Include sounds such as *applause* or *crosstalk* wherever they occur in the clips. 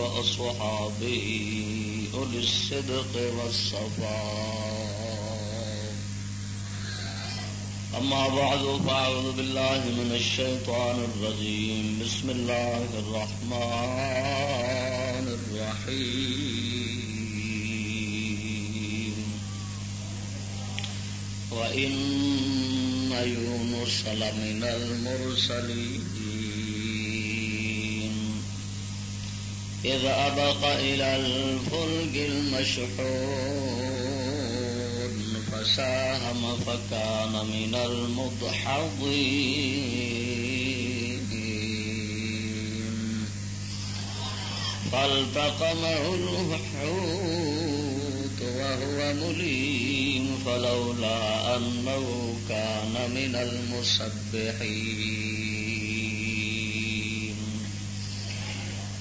وأصحابه أولي الصدق والصفاء. أما بعد فأعوذ بالله من الشيطان الرجيم. بسم الله الرحمن الرحيم. وإن يونس لمن المرسلين. إذ أبق إلى الفلك المشحون فساهم فكان من المضحضين. فالتقمه الحوت وهو مليم فلولا أنه كان من المسبحين.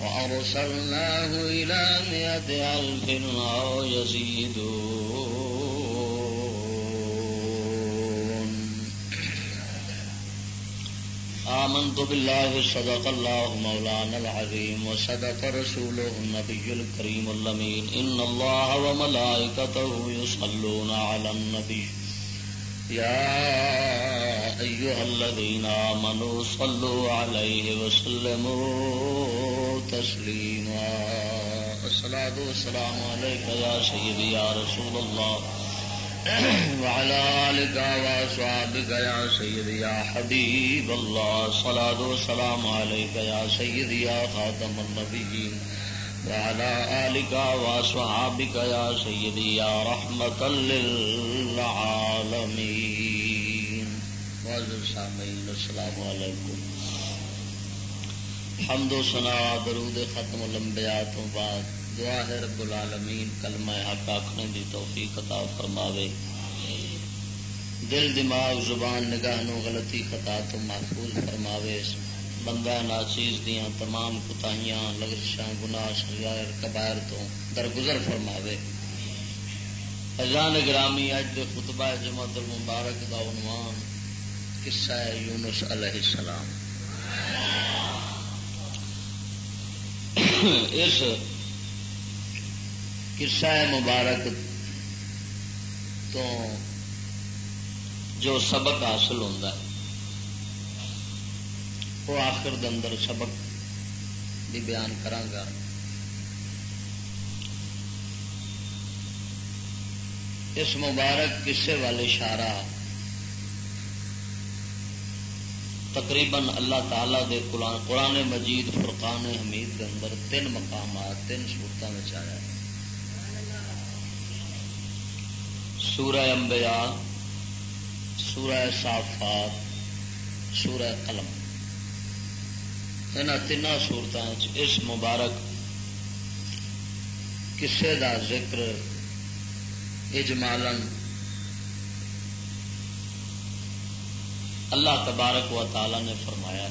وأرسلناه إلى مئة ألف أو يزيدون. آمنت بالله صدق الله مولانا العظيم وصدق رسوله النبي الكريم اللمين إن الله وملائكته يصلون على النبي. يا أيها الذين آمنوا صلوا عليه وسلموا تسليما. الصلاة والسلام عليك يا سيدي يا رسول الله. وعلى آلك وأصحابك يا سيدي يا حبيب الله. صلاة والسلام عليك يا سيدي يا خاتم النبيين. وعلى آلك وأصحابك يا سيدي يا رحمة للعالمين. معزز سامعين السلام علیکم. حمد و ثنا درود ختم الانبیاء تو بعد. دعا ہے رب العالمین، کلمہ حق آخنے دی توفیق عطا فرماوے. دل، دماغ، زبان، نگاہ نو غلطی خطا تو محفوظ فرماوے. اس بندہ ناچیز دیا تمام کتائیاں لگشاں گناہ سغائر کبائر تو درگزر فرماوے۔ اجان گرامی اج دے خطبہ جمعت المبارک دا عنوان قصہ ہے یونس علیہ السلام۔ اس قصہ مبارک تو جو سبق حاصل ہوتا ہے۔ وہ آخر دندر سبق بھی بیان کرانگا اس مبارک قصے والے اشارہ تقریباً اللہ تعالی دے قرآن مجید، فرقان حمید کے اندر تین مقامات، تین صورتوں میں آیا سورہ انبیاء، سورہ صافات، سورہ قلم۔ یہاں تین صورتوں اس مبارک کسے دا ذکر اجمالن اللہ تبارک و تعالی نے فرمایا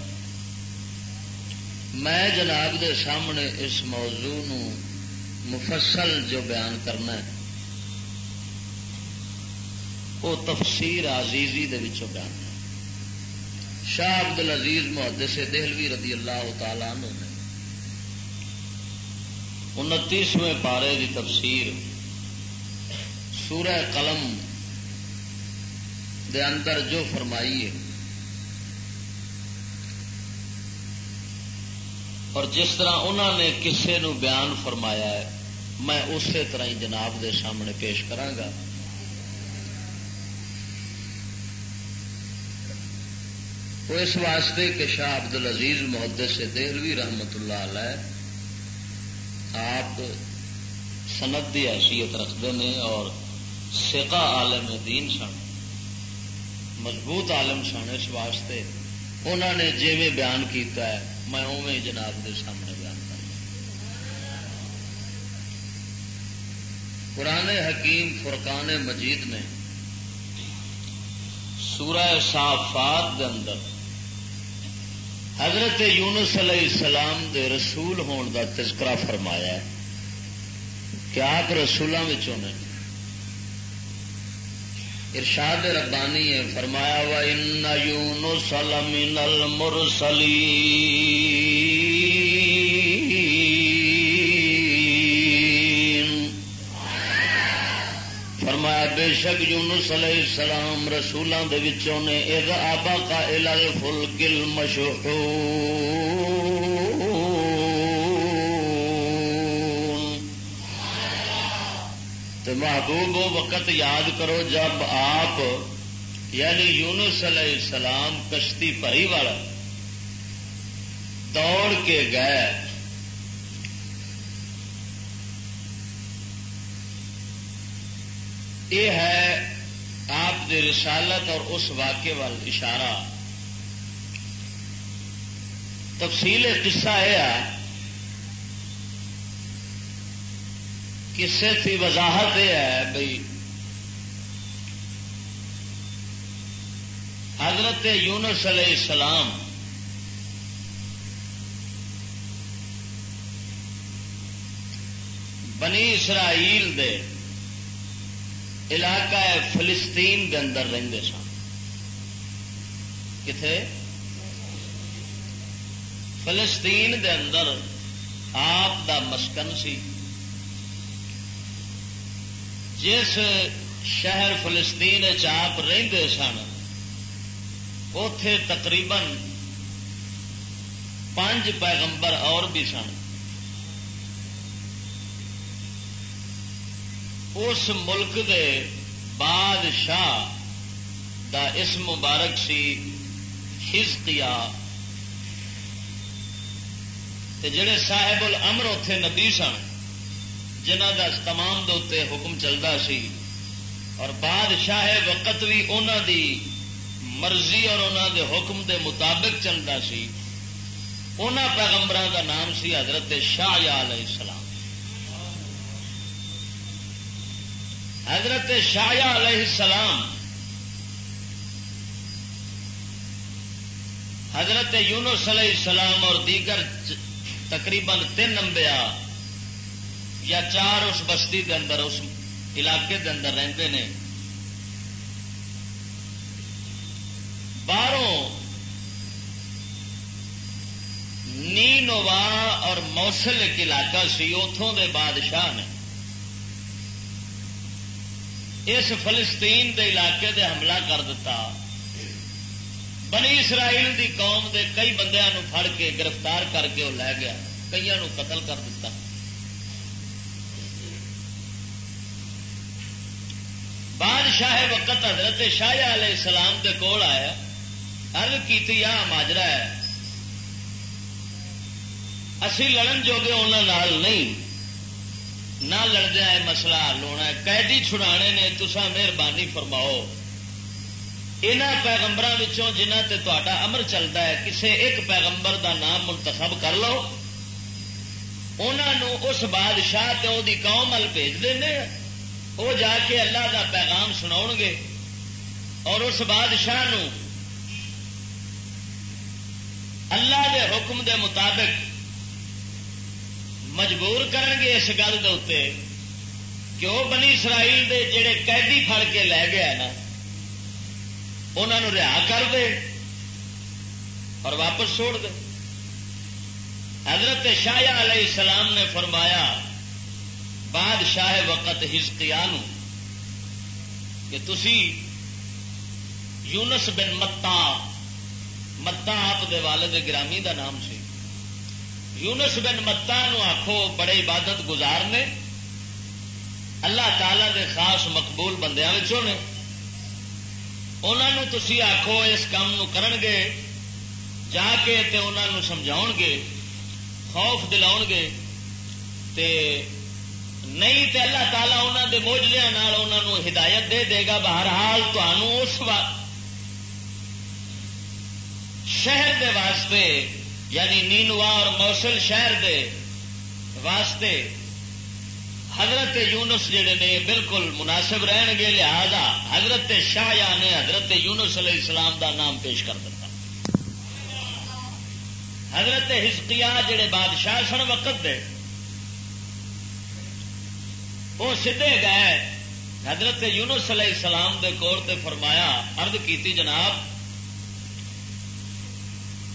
میں جناب دے سامنے اس موضوع نو مفصل جو بیان کرنا ہے، وہ تفسیر عزیزی دے وچوں بیان ہے۔ شاہ عبد العزیز محدث دہلوی رضی اللہ تعالی عنہ نے انتیسویں پارے دی تفسیر سورہ قلم دے اندر جو فرمائی ہے اور جس طرح انہوں نے کسے نو بیان فرمایا ہے، میں اسی طرح ہی جناب دے سامنے پیش کرانگا وہ اس واسطے کہ شاہ ابد العزیز محدث سے دہلوی رحمت اللہ علیہ آپ سند کی حیثیت رکھتے ہیں اور سکا عالم دین سن، مضبوط عالم سن اس واسطے۔ انہوں نے جیویں بیان کیتا ہے، میں اوے جناب دے سامنے بیان کرنا قرآن حکیم فرقان مجید میں سورہ صافات دے اندر حضرت یونس علیہ السلام دے رسول ہون دا تذکرہ فرمایا ہے کہ آپ رسولوں میں ارشاد ربانی ہے فرمایا وا ان یونس لمن المرسلین بے شک یونس علیہ السلام رسولوں دے وچوں نے اذ ابا کا الى الفلک المشحون تو محبوب وقت یاد کرو جب آپ یعنی یونس علیہ السلام کشتی پری والا، دوڑ کے گئے۔ یہ ہے آپ کے رسالت اور اس واقعے وال اشارہ۔ تفصیل قصہ یہ ہے کسے کی وضاحت یہ ہے بھائی حضرت یونس علیہ السلام بنی اسرائیل دے علاقہ فلسطین دے اندر رہتے سن۔ کتنے فلسطین دے اندر آپ دا مسکن سی۔ جس شہر فلسطین چاپ رہتے سن اتے تقریباً پانچ پیغمبر اور بھی سن۔ اس ملک دے بادشاہ دا اس مبارک سی ہزکیا جڑے صاحب الامر اتے نبی سن، جنہ کا تمام دے حکم چلتا سی، اور بادشاہ وقت بھی انہوں دی مرضی اور انہوں دے حکم دے مطابق چلتا سی ان پیغمبر کا نام سی حضرت شاہ علیہ السلام۔ حضرت شاہ علیہ السلام، حضرت یونس علیہ السلام اور دیگر تقریباً تین نمبیا یا چار اس بستی دے اندر، اس علاقے دے اندر رہتے ہیں باہروں نی نوا اور موسل ایک علاقہ سی اتوں دے بادشاہ نے۔ اس فلسطین دے علاقے دے حملہ کر دیتا بنی اسرائیل دی قوم دے کئی بندیاں پھڑ کے گرفتار کر کے وہ لے گیا۔ کئی نو قتل کر دیتا بادشاہ وقت حضرت شاہ علیہ السلام کے کول آیا۔ ارد کی ماجرا ہے۔ اسی لڑن جوگے انہوں نہیں۔ نہ لڑدیا ہے مسئلہ حل ہونا قیدی چھڑانے نے تسا مہربانی فرماؤ۔ یہاں پیغمبر جنہ تے تا امر چلتا ہے، کسے ایک پیغمبر دا نام منتخب کر لو۔ انہوں اس بادشاہ تے وہ قوم ال بھیج دیں وہ جا کے اللہ کا پیغام سنا گے۔ اور اس بادشاہ نو اللہ دے حکم دے مطابق مجبور گے اس گل دے کہ وہ بنی اسرائیل دے جڑے قیدی پھڑ کے لے گیا نا انہوں رہا کر دے اور واپس چھوڑ دے۔ حضرت شاہ علیہ السلام نے فرمایا، بادشاہ وقت ہزکیا کہ تسی یونس بن متا متا آپ دے والد گرامی دا نام سی۔ یونس بن متا آخو بڑے عبادت گزار نے۔ اللہ تعالی دے خاص مقبول بندیاں نے۔ انہوں تھی آخو اس کام نو کرن گے، جا کے تے انہوں سمجھاؤ گے، خوف دلاؤ گے۔ تے نہیں تے اللہ تعالیٰ انہوں کے موجودہ انہوں ہدایت دے دے گا۔ بہرحال تمہوں اس وقت شہر دے واسطے یعنی نینوا اور موسل شہر دے واسطے حضرت یونس جڑے نے بالکل مناسب رہن گے، لہذا حضرت شاہ یا نے حضرت یونس علیہ السلام دا نام پیش کر دیتا۔ حضرت ہسکیا جڑے بادشاہ سن وقت دے، وہ سیدے گئے، حضرت یونس علیہ السلام دے کور تے فرمایا ارد کیتی جناب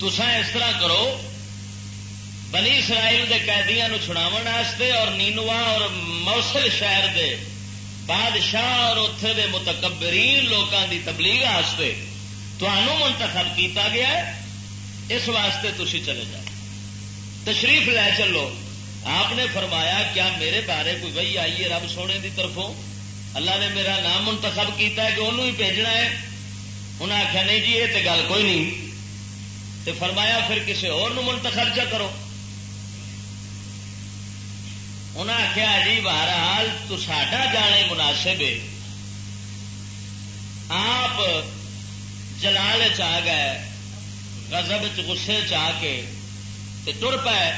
تسا اس طرح کرو، بنی اسرائیل دے قیدیاں چھڑاو واسطے اور نینوا اور موسل شہر دے بادشاہ اور اتے دے متکبرین لوگوں دی تبلیغ واسطے تمہوں منتخب کیتا گیا ہے، اس واسطے تھی چلے جاؤ۔ تشریف لے چلو۔ آپ نے فرمایا، کیا میرے بارے کوئی وہی آئی ہے رب سونے دی طرفوں؟ اللہ نے میرا نام منتخب کیتا ہے کہ انہوں ہی بھیجنا ہے۔ انہیں آخیا نہیں جی یہ تو گل کوئی نہیں۔ تو فرمایا پھر کسی اور منتخب چ کرو۔ انہیں آخیا جی بہرحال تو ساڈا جانے مناسب ہے۔ آپ جلال چاہ گئے گزب چسے چاہ کے تر پائے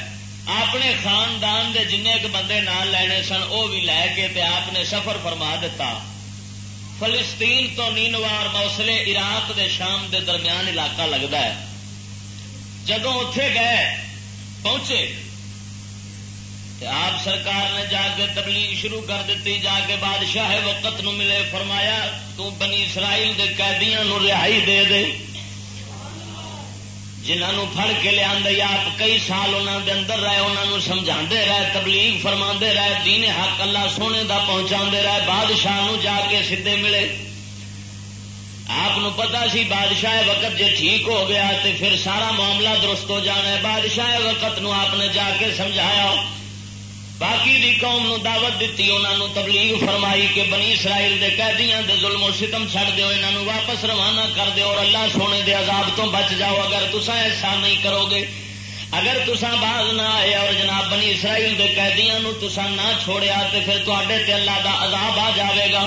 اپنے خاندان دے جن بندے نال لینے سن وہ بھی لے کے تے آپ نے سفر فرما دیتا فلسطین تو نینوار موسلے عراق دے شام دے درمیان علاقہ لگتا ہے۔ جدو اتے گئے، پہنچے۔ آپ سرکار نے جا کے تبلیغ شروع کر دیتی، جا کے بادشاہ وقت نو ملے، فرمایا، تو بنی اسرائیل دے قیدیاں نو رہائی دے دے۔ جنہوں پھڑ کے لیا آپ کئی سال انہوں دے اندر رہے انہوں سمجھا رہے، تبلیغ فرما رہے، دین حق اللہ سونے دا پہنچا رہے، بادشاہ نو جا کے سیدے ملے۔ آپ پتا سی بادشاہ وقت جی ٹھیک ہو گیا تو پھر سارا معاملہ درست ہو جانا ہے۔ بادشاہ وقت نو آپ نے جا کے سمجھایا۔ باقی دی قوم نو دعوت دیتی انہوں تبلیغ فرمائی کہ بنی اسرائیل دے قیدیاں دے ظلم و ستم چھڑ دیو انہوں واپس روانہ کر دیو اور اللہ سونے دے عذاب تو بچ جاؤ۔ اگر تسا ایسا نہیں کرو گے، اگر تسا باز نہ آئے اور جناب بنی اسرائیل دے قیدیاں نو تسا نہ چھوڑیا تو پھر تے اللہ دا عذاب آ جاوے گا۔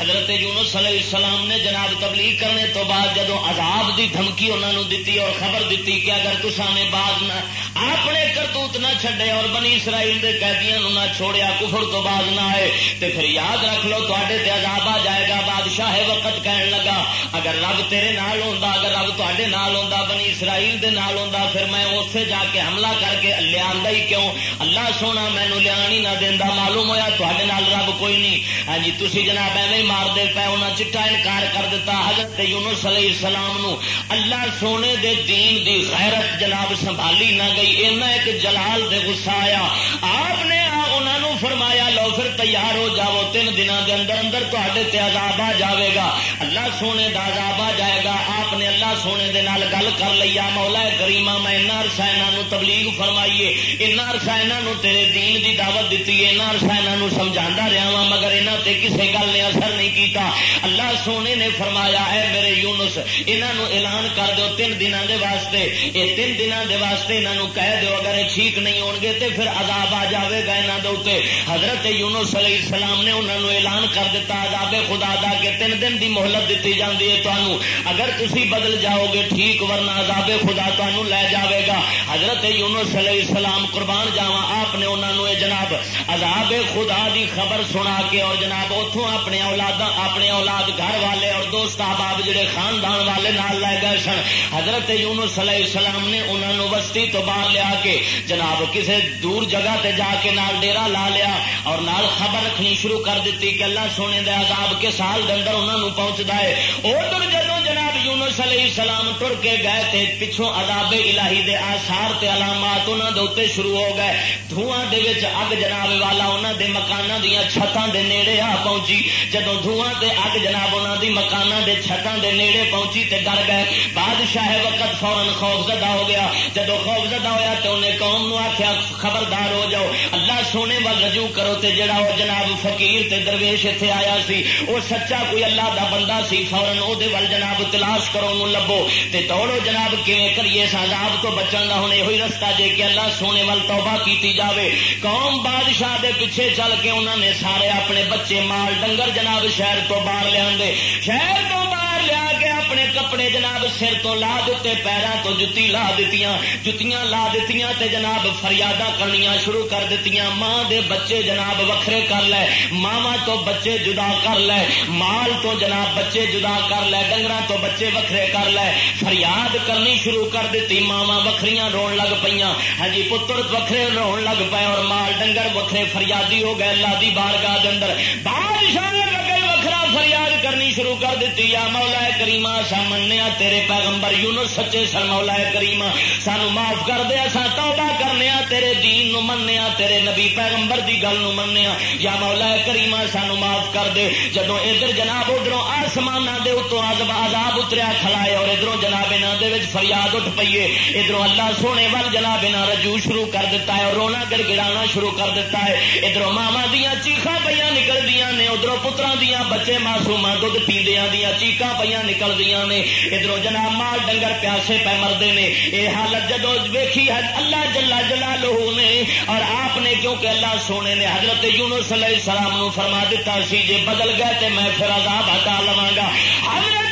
حضرت یونس علیہ السلام نے جناب تبلیغ کرنے تو بعد جدو عذاب دی دھمکی انہوں نے دیتی اور خبر دیتی کہ اگر تسا نے بعد نہ اپنے کرتوت نہ چھڈے اور بنی اسرائیل دے قیدیاں نہ چھوڑیا، کفر تو بعد نہ آئے تو پھر یاد رکھ لو تے عذاب آ جائے گا، بادشاہ وقت کہن لگا، اگر رب تیرے نال ہوندا، اگر رب تے نال ہوندا، بنی اسرائیل دے نال ہوندا، پھر میں اوتھے جا کے حملہ کر کے لیا ہی کیوں؟ اللہ سونا مینو لیا نہ دینا معلوم ہوا تے نال رب کوئی نہیں۔ ہاں جی تھی جناب ایویں مارتے پے انہیں چٹا انکار کر دیتا حضرت یونس علیہ السلام نو۔ اللہ سونے دے دین دی غیرت جناب سنبھالی نہ گئی، اینا ایک جلال دے غصہ آیا۔ آپ نے انہوں فرمایا، لو پھر تیار ہو جاؤ، تین دنوں کے اندر اندر تے عذاب آ جاوے گا. اللہ سونے دا عذاب آ جائے گا۔ آپ نے اللہ سونے دے نال گل کر لیا مولا کریما میں اینا عرصہ یہاں تبلیغ فرمائیے۔ اینا عرصہ یہاں تیرے دین دی دعوت دیتی ہے۔ اینا عرصہ یہاں سمجھا رہا وا مگر یہاں تے کسے گل نے اثر نہیں کیتا۔ اللہ سونے نے فرمایا ہے میرے یونس انہوں اعلان کر دو تین دنوں دے واسطے۔ یہ تین دنوں دے واسطے انہوں کہہ دو اگر ٹھیک نہیں ہو گے تو پھر عذاب آ جائے گا یہاں دے حضرت یونس علیہ السلام نے انہوں نے اعلان کر دیتا عذاب خدا دا کہ تین دن دی مہلت دیتی جاتی ہے تمہوں اگر تھی بدل جاؤ گے ٹھیک، ورنہ عذاب خدا تمہوں لے جاوے گا۔ حضرت یونس علیہ السلام قربان جاوا آپ نے انہوں نے جناب عذاب خدا دی خبر سنا کے اور جناب اتوں اپنے اولاد اپنے اولاد گھر والے اور دوست احباب جڑے خاندان والے نال لے گئے سن۔ حضرت یونس علیہ السلام نے انہوں نے بستی تو باہر لیا کے جناب کسی دور جگہ تے جا کے نال ڈیرا لا لیا اور نال خبر رکھنی شروع کر دیتی کہ اللہ سونے دے عذاب کے سال دے اندر انہوں پہنچتا ہے۔ ادھر جدو جناب حضرت یونس علیہ السلام ٹر کے گئے تے پچھوں عذاب الہی دے آثار تے علامات انہاں دے اوتے شروع ہو گئے۔ دھواں دے وچ اگ جناب والا انہاں دے مکاناں دیاں چھتاں دے نیڑے آ پہنچی۔ جدوں دھواں تے اگ جناب انہاں دی مکاناں دے چھتاں دے نیڑے پہنچی تے ڈر گئے۔ بادشاہ وقت فورن خوف زدہ ہو گیا۔ جدو خوف زدہ ہویا تے انہیں قوم نو آکھیا، خبردار ہو جاؤ، اللہ سونے وال رجوع کرو تے جڑا وہ جناب فقیر تے درویش ایتھے آیا سی وہ سچا کوئی اللہ دا بندہ سی فورن او دے ول جناب تلاش کرو انہوں لبو۔ تے دوڑو جناب کیویں کریے اس عذاب تو بچن دا ہن ایہی رستہ جے کہ اللہ سونے وال توبہ کیتی جاوے۔ قوم بادشاہ دے پیچھے چل کے انہوں نے سارے اپنے بچے مال ڈنگر جناب شہر تو باہر لے شہر تو باہر لیا کے اپنے کپڑے جناب سر تو لا دیتے پیروں تو جتی لا دیتیاں، جتیاں لا دیتیاں تے جناب فریادہ کرنیاں شروع کر دیتیاں۔ ماں دے بچے جناب وکھرے کر لے ماما تو بچے جدا کر لے، مال تو جناب بچے جدا کر لے ڈنگر تو بچے وکھرے کر لے۔ فریاد کرنی شروع کر دیتی ماوا وکھریاں رو لگ پہ ہاں جی پتر وکھرے رو لگ پے اور مال ڈنگر وکھرے، فریادی ہو گئے اللہ دی بارگاہ دے اندر۔ بادشاہ لگے وکھرا فریاد کرنی شروع کر دیتی۔ یا مولا کریما سا منیا تیرے پیغمبر یونس سچے سن، مولا کریما سانو معاف کر دیا سا توبہ کرنے تیرے دین نو منیا تیرے نبی پیغمبر دی گل نو منیا یا مولا کریما سانو معاف کر دے۔ جدو ادھر جناب ادھر آسمان دے اتوں عذاب اتریا کھلائے اور ادھر جناب انہوں فریاد اٹھ پیے ادھر اللہ سونے وال جناب انہیں رجوع شروع کر دیتا ہے اور رونا گڑ گڑانا شروع کر دیتا ہے۔ ادھر ماوا دیا چیخا پہ نکل دیا نے ادھر پترا دیا بچے معصوما دھد پیندیاں دیا چیخا پہ نکل دیا نے۔ ادھر جناب مال ڈنگر پیاسے پہ مردے نے۔ یہ حالت جدو ویکھی ہے، اللہ جلا جلا لہو نے۔ اور آپ نے کیونکہ اللہ سونے نے حضرت یونس علیہ السلام نو فرما دیتا سی، جے بدل گئے تے میں پھر عذاب ہٹا لواں گا۔ حضرت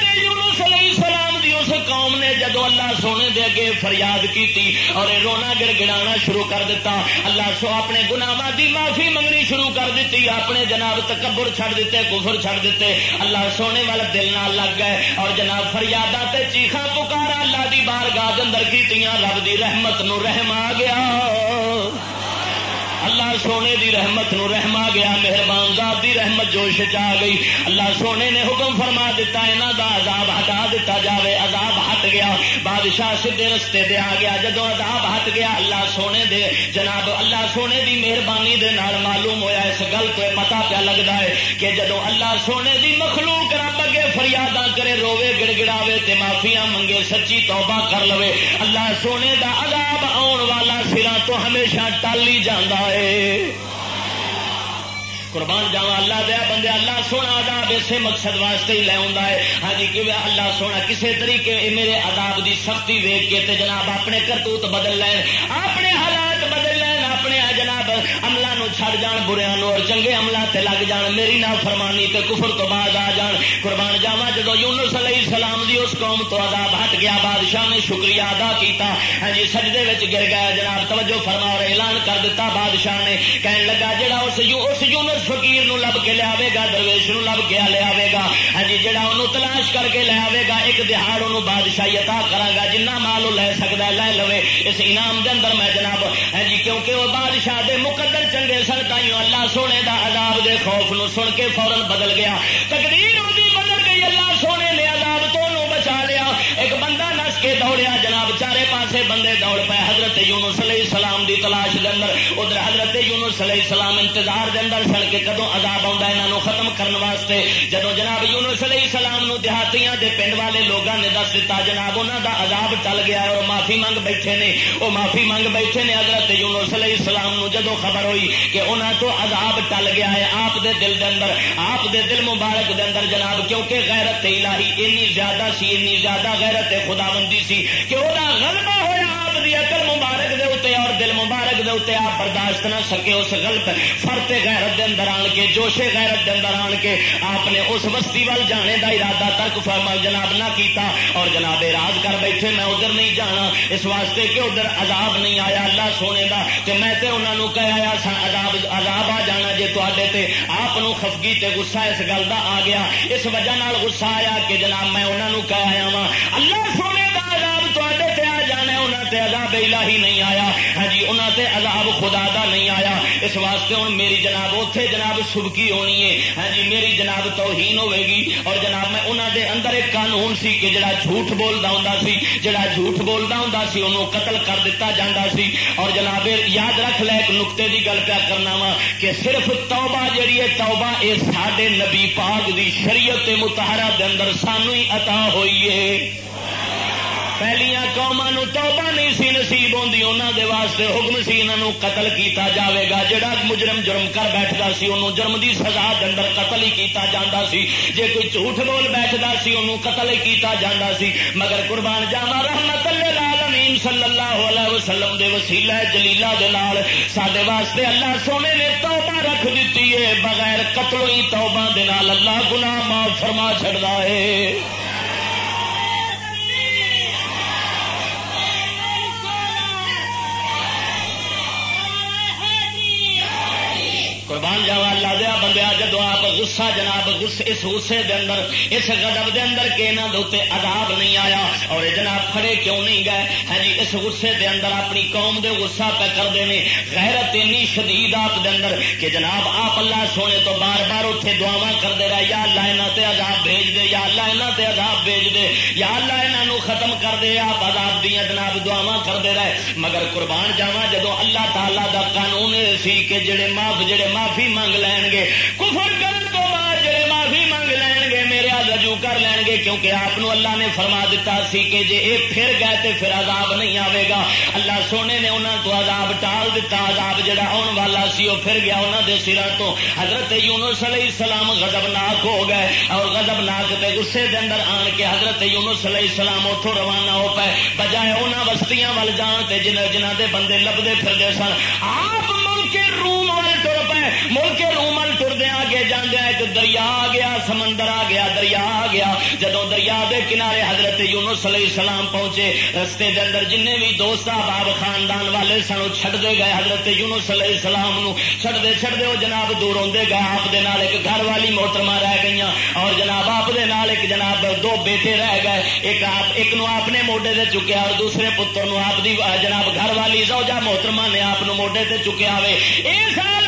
قوم نے جدو اللہ سونے دے اگے فریاد کیتی اور رونا گڑ گڑانا شروع کر دیتا اللہ سو اپنے گناواں دی معافی منگنی شروع کر دیتی اپنے جناب تکبر چھڑ دیتے کفر چھڑ دیتے اللہ سونے والا دل نہ لگ گئے اور جناب فریادہ تے چیخا پکارا، اللہ دی بارگاہ اندر کیتیاں، رب دی رحمت نو رحم آ گیا۔ اللہ سونے دی رحمت نو رحم آ گیا، مہربان ذات دی رحمت جوش چ گئی۔ اللہ سونے نے حکم فرما دیتا یہاں دا عذاب ہٹا دیتا جاوے، عذاب ہٹ گیا۔ بادشاہ سیدے رستے دے آ گیا۔ جدو عذاب ہٹ گیا، اللہ سونے دے، جناب اللہ سونے دی مہربانی دے نال معلوم ہویا، اس گل تو پتا پیا لگتا ہے کہ جدو اللہ سونے دی مخلوق رب اگے فریادہ کرے روے گڑ گڑاوے تے معافیاں منگے، سچی توبہ کر لوے، اللہ سونے دا عذاب آن والا سرا تو ہمیشہ ٹالی جانا ہے۔ قربان جاوا اللہ دیا بندے اللہ سونا آداب اسے مقصد واسطے ہی لے ہے۔ ہاں جی کہ اللہ سونا کسی طریقے میرے آداب دی سختی ویگ کے تے جناب اپنے کرتوت بدل لین، اپنے حالات بدل لین، اپنے جناب عمل نو چھڑ جان بریا نو اور چنگے عملہ تے لگ جان، میری نہ فرمانی تے کفر تو بعد آ جان۔ قربان جاوا جدو یونس علیہ السلام دی اس قوم تو عذاب ہٹ گیا، بادشاہ نے شکریہ ادا کیتا۔ ہاں جی سجدے وچ گر گیا، جناب، توجہ فرما اور اعلان کر دیتا بادشاہ نے کہن لگا، جڑا اس یو، اس یونس فقیر نو لب کے لے گا، درویش نو لب کے لے گا۔ ہاں جی جڑا انہوں تلاش کر کے لے گا، ایک دہاڑ انہوں بادشاہی عطا کرا گا، جنہ مال لے سکتا لے لوے۔ اس انعام دے اندر میں جناب ہاں جی کیونکہ وہ بادشاہ دے مقدر چنگے سن تائیوں اللہ سونے دا عذاب دے خوف نو سن کے فورن بدل گیا۔ تقدیر کے دوڑیا جناب، چارے پاسے بندے دوڑ پائے حضرت یونس علیہ السلام دی تلاش دے اندر، ادھر حضرت یونس علیہ السلام انتظار دے اندر سن کے کدو عذاب آتا یہاں ختم کرنے واسطے۔ جدو جناب یونس علیہ السلام نو دیہاتیاں دے پنڈ والے لوگوں نے دس دیتا جناب انہوں دا عذاب چل گیا اور معافی منگ بیٹھے نے۔ وہ معافی منگ بیٹھے نے حضرت یونس علیہ السلام نو جدو خبر ہوئی کہ انہوں تو عذاب ٹل گیا ہے، آپ دے دل دے اندر، آپ دے دل مبارک دے اندر جناب، کیونکہ غیرت الہی اینی زیادہ سی اینی زیادہ غیرت خدا بندی سی کہ وہ غلبہ ہوا آپ دی عقل مبارک دے اتنے اور دل مبارک دے اتنے آپ برداشت نہ سکے اس غلط فرت غیرت دے اندر آن کے جوشے غیرت دے اندر آن کے۔ آپ نے اس بستی وال جانے دا ارادہ ترک فرما جناب نہ کیتا اور جناب راز کر بیٹھے، میں ادھر نہیں جانا۔ اس واسطے کہ ادھر عذاب نہیں آیا، اللہ سونے دا، تے میں تے انہوں نے کہا آیا عذاب عذاب آ جانا جے تے تے۔ آپ خفگی تے غصہ اس گل دا آ گیا۔ اس وجہ نال غصہ آیا کہ جناب میں انہوں نے کہا آیا وا اللہ سونے تے عذاب الہی نہیں آیا۔ ہاں جی انہوں تے عذاب خدا دا نہیں آیا۔ اس واسطے ہوں میری جناب اتے جناب سبکی ہونی ہے۔ ہاں جی میری جناب توہین ہوے گی اور جناب، میں انہوں دے اندر ایک قانون سی کہ جڑا جھوٹ بولتا ہوں سی، جڑا جھوٹ بولتا ہوں سی انہوں قتل کر دیتا جاتا سی۔ اور جناب، یاد رکھ لے، ایک نقطے کی گل پیا کرنا وا کہ صرف توبہ جڑی ہے، توبہ یہ سڈے نبی پاک دی شریعت متحرہ دے اندر سانو ہی عطا ہوئی ہے۔ پہلیا قوما توبہ نہیں سی نصیب ہوتی انہوں دے واسطے حکم سی انہوں قتل کیتا جاوے گا۔ جڑا مجرم جرم کر بیٹھتا سی، انہوں جرم دی سزا اندر قتل ہی کیتا جاندہ سی۔ جے کوئی جھوٹ بول بیٹھتا سی، انہوں قتل ہی کیتا جاندہ سی۔ مگر قربان جاوا رحمت العالمین صلی اللہ علیہ وسلم دے وسیلہ جلیلہ دے نال ساڈے واسطے اللہ سونے نے توبہ رکھ دیتی ہے، بغیر قتل ہی توبہ دے نال اللہ گناہ معاف فرما چھڑدا ہے۔ قربان جاوا، اللہ دیا بندیا، جدو آپ غصہ جناب اس غصے دے اندر، اس گدب دے اندر کہ یہاں دے عذاب نہیں آیا، اور جناب کھڑے کیوں نہیں گئے؟ ہاں جی اس غصے دے اندر اپنی قوم دے غصہ پہ کرتے ہیں غیرت اینی شدید آپ دے اندر کہ جناب آپ اللہ سونے تو بار بار اتنے دعوا کرتے رہے، یا اللہ یہاں تے عذاب بھیج دے، یا اللہ یہاں تے عذاب بھیج دے، یا اللہ یہاں ختم کر دے، آپ عذاب دیا جناب دعوا کرتے رہے۔ مگر قربان جاوا جدو اللہ تعالی دا قانون سی کہ جڑے معاف، جڑے معافی منگ لین گے کفر کرنے تو بعد جڑے معافی منگ لین گے میرے رجوع کر لین گے کیونکہ آپ اللہ نے فرما دیتا سی کہ جے اے پھر گئے تے پھر عذاب نہیں آئے گا۔ اللہ سونے نے انہوں کو عذاب ٹال دیتا عذاب جڑا آن والا سی وہ پھر گیا انہوں دے سرا تو۔ حضرت یونس علیہ السلام غضب ناک ہو گئے اور غضب ناک تے غصے دے اندر آن کے حضرت یونس علیہ السلام اتوں روانہ ہو پائے بجائے انہوں بستیاں ول جان تے جنہ جنہ دے بندے لبدے پھرتے سن، آپ ملک روم والے ملک روم وال ٹردیا آگے جانے ایک دریا آ گیا، سمندر آ گیا، دریا آ گیا۔ جدو دریا دے کنارے حضرت یونس علیہ السلام پہنچے، رستے دے اندر جن بھی دوست باب خاندان والے سنو چھڑ دے گئے حضرت یونس علیہ السلام نو چھڑ دے چھڑ دے وہ جناب دور ہوندے گئے، آپ دے نال ایک گھر والی موٹرما رہ گئی اور جناب آپ دے نال ایک جناب دو بیٹے رہ گئے۔ ایک آپ، ایک نو آپ نے موڈے دے چکیا اور دوسرے پتر نو آپ دی، جناب گھر والی زوجہ محترمہ نے آپ موڈے تے چکیا ہوئے اے سال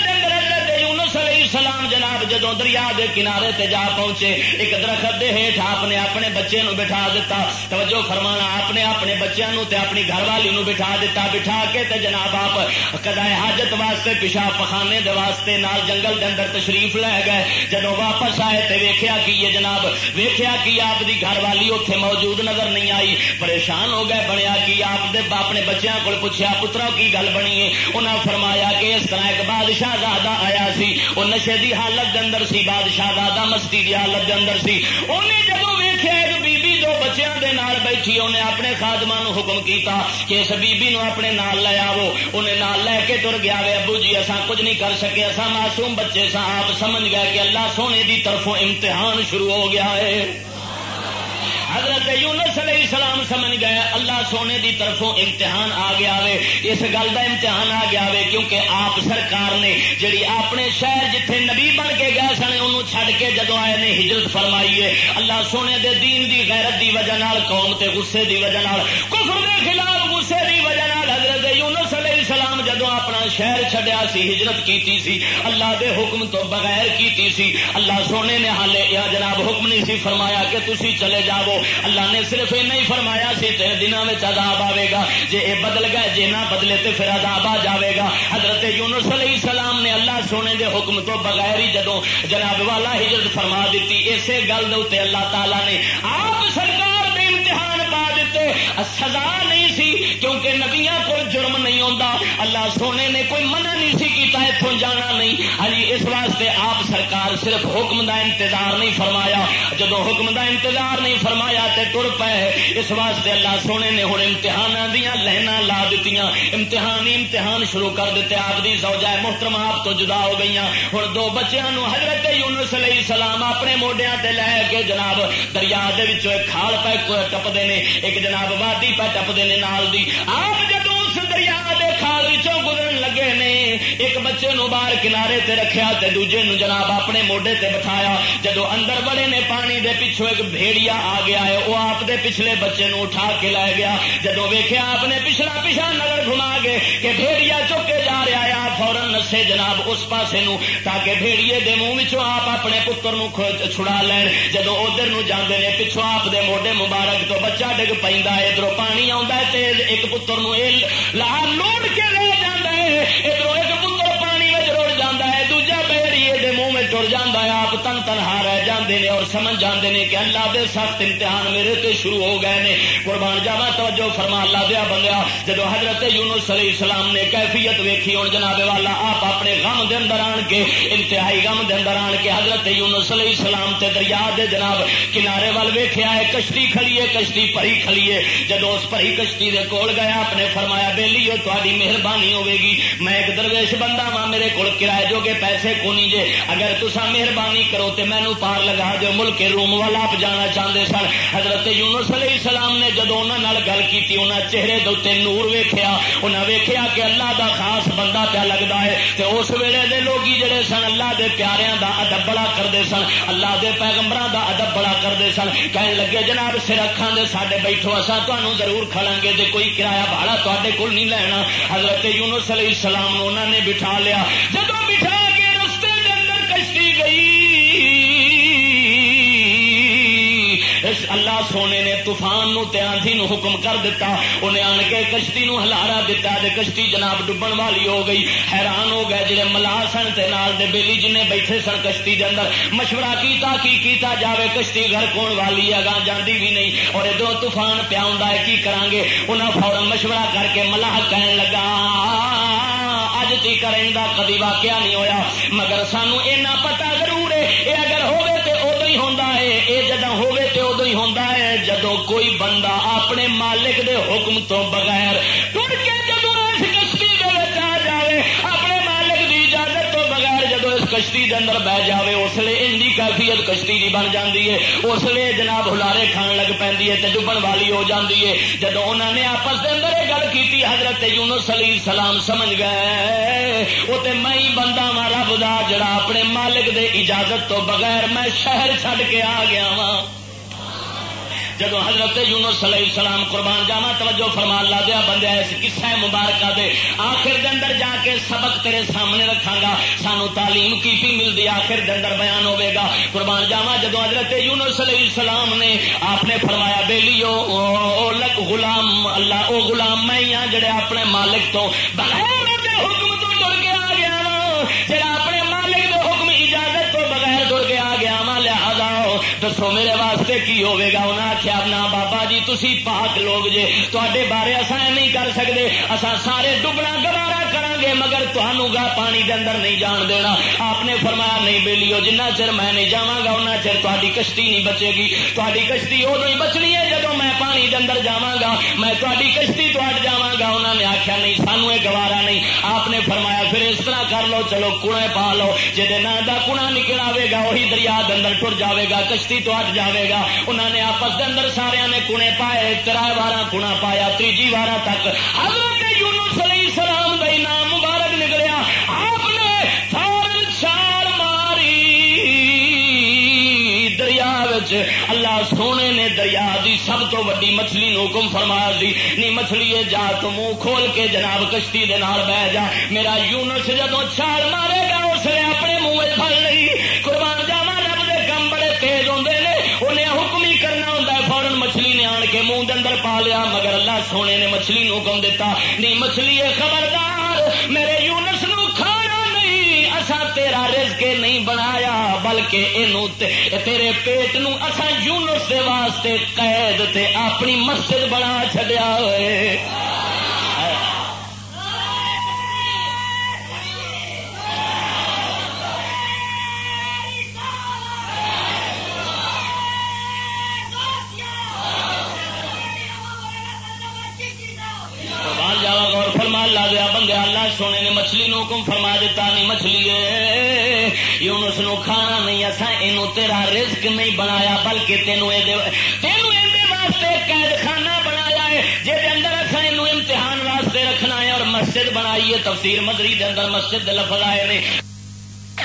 دے علیہ السلام جناب جدو دریا دے کنارے تے جا پہنچے، ایک درخت دے ہیٹ آپ نے اپنے بچے نو بٹھا دیتا توجہ فرمانا آپ نے اپنے بچوں نو تے اپنی گھر والی نو بٹھا دیتا بٹھا کے تے جناب آپ کدائے حاجت واسطے پیشاب پخانے دے واسطے نال جنگل دے اندر تشریف لے گئے۔ جدو واپس آئے تے ویکھیا کی یہ جناب، ویکھیا کی آپ دی گھر والی اتنے موجود نظر نہیں آئی۔ پریشان ہو گئے، بنیا کی آپ دے اپنے بچوں کو پوچھا پترا کی گل بنی ہے؟ انہاں فرمایا کہ اس طرح ایک بادشاہ زیادہ آیا سی۔ وہ نشے دی حالت دے اندر سی، بادشاہ دادا مستی دی حالت دے اندر سی۔ انہیں جب ویخیا ایک بی بی دو بچیاں دے نال بیٹھی، انہیں اپنے خادمان نو حکم کیتا کہ اس بی بی نو اپنے نال لے آو انہیں نال لے کے تر گیا وے۔ ابو جی اسا کچھ نہیں کر سکے اسا معصوم بچے سا آپ سمجھ گئے کہ اللہ سونے دی طرفوں امتحان شروع ہو گیا ہے۔ حضرت یونس علیہ السلام سمجھ گئے، اللہ سونے دی طرفوں امتحان آ گیا وے، اس گل دا امتحان آ گیا وے، کیونکہ آپ سرکار نے جڑی اپنے شہر جتھے نبی بن کے گئے سن، انہوں چھڈ کے جدو آئے نے ہجرت فرمائی ہے۔ اللہ سونے دے دین دی غیرت دی وجہ نال، قوم تے غصے دی وجہ نال، کفر دے خلاف غصے دی وجہ نال شہر چھڈیا سی، ہجرت کیتی سی، اللہ دے حکم تو بغیر کیتی سی۔ اللہ سونے نے حالے، یا جناب حکم نہیں سی فرمایا کہ تسی چلے جاؤ۔ اللہ نے صرف یہ نہیں فرمایا سی تین دنوں میں عذاب آئے گا۔ جی یہ بدل گئے جی نہ بدلے تو پھر عذاب آ جائے گا۔ حضرت یونس علیہ السلام نے اللہ سونے دے حکم تو بغیر ہی جدو جناب والا ہجرت فرما دیتی، اسی گل دے اللہ تعالیٰ نے آپ سرکار سزا نہیں سی کیونکہ نبیاں کو جرم نہیں ہوتا اللہ سونے نے کوئی منع نہیں سی کیتا اتوں جانا نہیں۔ ہاں جی، اس واسطے آپ سرکار صرف حکم دا انتظار نہیں فرمایا۔ جدو حکم دا انتظار نہیں فرمایا تے تر پے، اس واسطے اللہ سونے نے ہوں امتحان دیا لہنا لا دیتی امتحان امتحان شروع کر دیتے آپ کی سوجائے محترم آپ تو جدا ہو گئی ہوں دو بچوں حضرت یونس علیہ السلام اپنے موڈیا تے لے کے جناب دریا کھال پہ ٹپتے ہیں ایک جناب وادی پہ ٹپتے ہیں نال دی۔ آپ جدو اس دریا کے کھال گزرن لگے ایک بچے نو باہر کنارے تے رکھیا تے دوجے نو جناب اپنے موڈے تے بٹھایا۔ جدو اندر بڑے نے پانی دے پچھوں ایک بھیڑیا آ گیا ہے وہ آپ دے پچھلے بچے نو اٹھا کے لے گیا۔ جدو ویخیا آپ نے پچھلا پچھا نظر گھما گے کہ بھیڑیا چکے جا رہا ہے، آپ فورن نسے جناب اس پاسے نو تاکہ بھیڑیے دے منہ آپ اپنے پتر نو چھڑا لین۔ جدو ادھر نو جاندے نے پچھو آپ دے موڈے مبارک تو بچہ ڈگ پہ ادھر پانی آ تیز ایک پتر نو لاہ لوڑ کے لے جانا بہڑیے ٹر جانا ہے، آپ تن تنہا رہ جاندے نے اور سمجھ جاندے نے کہ اللہ دے سخت امتحان میرے تے شروع ہو گئے نے۔ قربان جاوا توجہ فرما، اللہ دیا بندیا جدو حضرت یونس علیہ السلام نے کیفیت ویکھی ہوں جناب والا، آپ اپنے غم دے اندر آن کے، انتہائی غم دے اندر آن کے حضرت یونس علیہ السلام تے دریا دے جناب کنارے وال ویکھیا ہے، کشتی کھڑی ہے، کشتی پری کھڑی ہے۔ جدو اس پری کشتی دے کول گیا، آپ نے فرمایا، بیلی ہو تاری مہربانی ہوے گی۔ میں ایک درویش بندہ وا میرے کول کرایہ جو کہ پیسے کونی جے۔ اگر تو تسا مہربانی کرو تے مینو پار لگا دو ملک روم والا آپ جانا چاہتے سن۔ حضرت یونس علیہ السلام نے جدو انہوں گل کی انہیں چہرے دے نور ویخیا انہیں ویخیا کہ اللہ دا خاص بندہ پیا لگتا ہے۔ تو اس ویلے دے لوگ جڑے سن، اللہ دے پیاریاں دا ادب بڑا کرتے سن۔ اللہ دے پیغمبر دا ادب بڑا کرتے سن۔ کہنے لگے، جناب سر اکھان دے ساڈے بیٹھو اصا تمہوں ضرور کھڑا گے تو کوئی کرایہ بھاڑا تے کول نہیں لینا حضرت یونس علیہ السلام انہوں نے بٹھا لیا۔ جب اللہ سونے نے طوفان نو تے آندھی نو حکم کر دیتا انہیں آن کے کشتی نو ہلارا دیتا دے کشتی جناب ڈبن والی ہو گئی۔ حیران ہو گئے جڑے ملا سن تے نال دے بیلی جن بیٹھے سن کشتی دے اندر۔ مشورہ کیتا، کی کیتا جاوے؟ کشتی گھر کون والی ہے؟ گاہ جاندی بھی نہیں۔ اور ادو طوفان پیا ہوں کی کران گے انہیں فورن مشورہ کر کے ملاح کہن لگا اج کریں کریں کدی واقعہ نہیں ہویا۔ مگر سانو اینا پتا ضرور ہے یہ اگر ہوے تے ادو ہی ہوتا ہے یہ جدہ ہوے تے ادو ہی ہوتا ہے جدو کوئی بندہ اپنے مالک دے حکم تو بغیر کشتی دے اندر بہ جاوے، اس لیے ان کی کیفیت کشتی دی بن جاندی ہے۔ اس لیے جناب ہلارے کھان لگ پی ہے ڈبن والی ہو جاندی ہے۔ جب انہوں نے آپس کے اندر یہ گل کی حضرت یونس علیہ السلام سمجھ گئے۔ وہ تو میں ہی بندہ وا رب دا، جڑا اپنے مالک دے اجازت تو بغیر میں شہر چھڈ کے آ گیا وا جب حضرت یونس علیہ السلام قربان جاوا توجہ فرمان لا دیا بندہ اس قصہ مبارکہ دے۔ آخر دے اندر جا کے سبق تیرے سامنے رکھا گا، سانو تعلیم کی بھی ملتی آخر دے اندر بیان ہوے گا۔ قربان جاوا جب حضرت یونس علیہ السلام نے آپ نے فرمایا بےلی غلام، اللہ، او غلام، میں ہاں جڑے اپنے مالک تو بغیر دسو میرے واسطے کی ہوے گا انہیں آخیا نہ بابا جی تھی پاک لوگ جے تے بارے اصا نہیں کر سکتے اصا سارے ڈبنا گوارا کر گے مگر تمہوں گا پانی دے اندر نہیں جان دینا۔ آپ نے فرمایا، نہیں بےلیو جنہ چر میں نہیں جا گا ان چر تاری کشتی نہیں بچے گی۔ تاری کشتی ادو ہی بچنی ہے جب میں پانی دے اندر جا گا، میں تاری کشتی تو اٹ جا گا۔ انہوں نے آخیا نہیں سانو یہ گوارا نہیں۔ آپ نے فرمایا، پھر اس طرح کر لو، چلو کڑے پا لو۔ جہد نام کڑا نکل آئے گا وہی دریا اندر ٹر جائے گا، کشتی تو اٹ جائے گا۔ انہوں نے آپس کے اندر سارے نے کنے پائے ترا بارہ کنا پایا، تیجی بارہ تک۔ حضرت یونس علیہ السلام کا نام مبارک نکلیا۔ آپ نے فورن چھال ماری۔ دریا اللہ سونے نے دریا دی سب تو وڈی مچھلی نو حکم فرمایا سی۔ نی مچھلی جا تو منہ کھول کے جناب کشتی دے نال بہ جا۔ میرا یونس جدو چھال مارے گا، اس نے اپنے منہ پڑ لی۔ کے منہ اندر پا لیا، مگر اللہ سونے نے مچھلی نو حکم دیتا نہیں، مچھلی خبردار، میرے یونس نو کھانا نہیں اسا تیرا رزق نہیں بنایا، بلکہ تیرے پیٹ نو اسا یونس دے واسطے قید تے اپنی مسجد بنا چڈیا ہوئے۔ مچھلی نو حکم فرما دیتا نہیں مچھلی یونس نو کھانا نہیں اصا یہ تیرا رزق نہیں بنایا، بلکہ تینوں تینوں واسطے قید خانہ بنایا ہے جی اندر اصا یہ امتحان واسطے رکھنا ہے اور مسجد بنائی ہے تفسیر مدری دے اندر مسجد لفظ آئے نے۔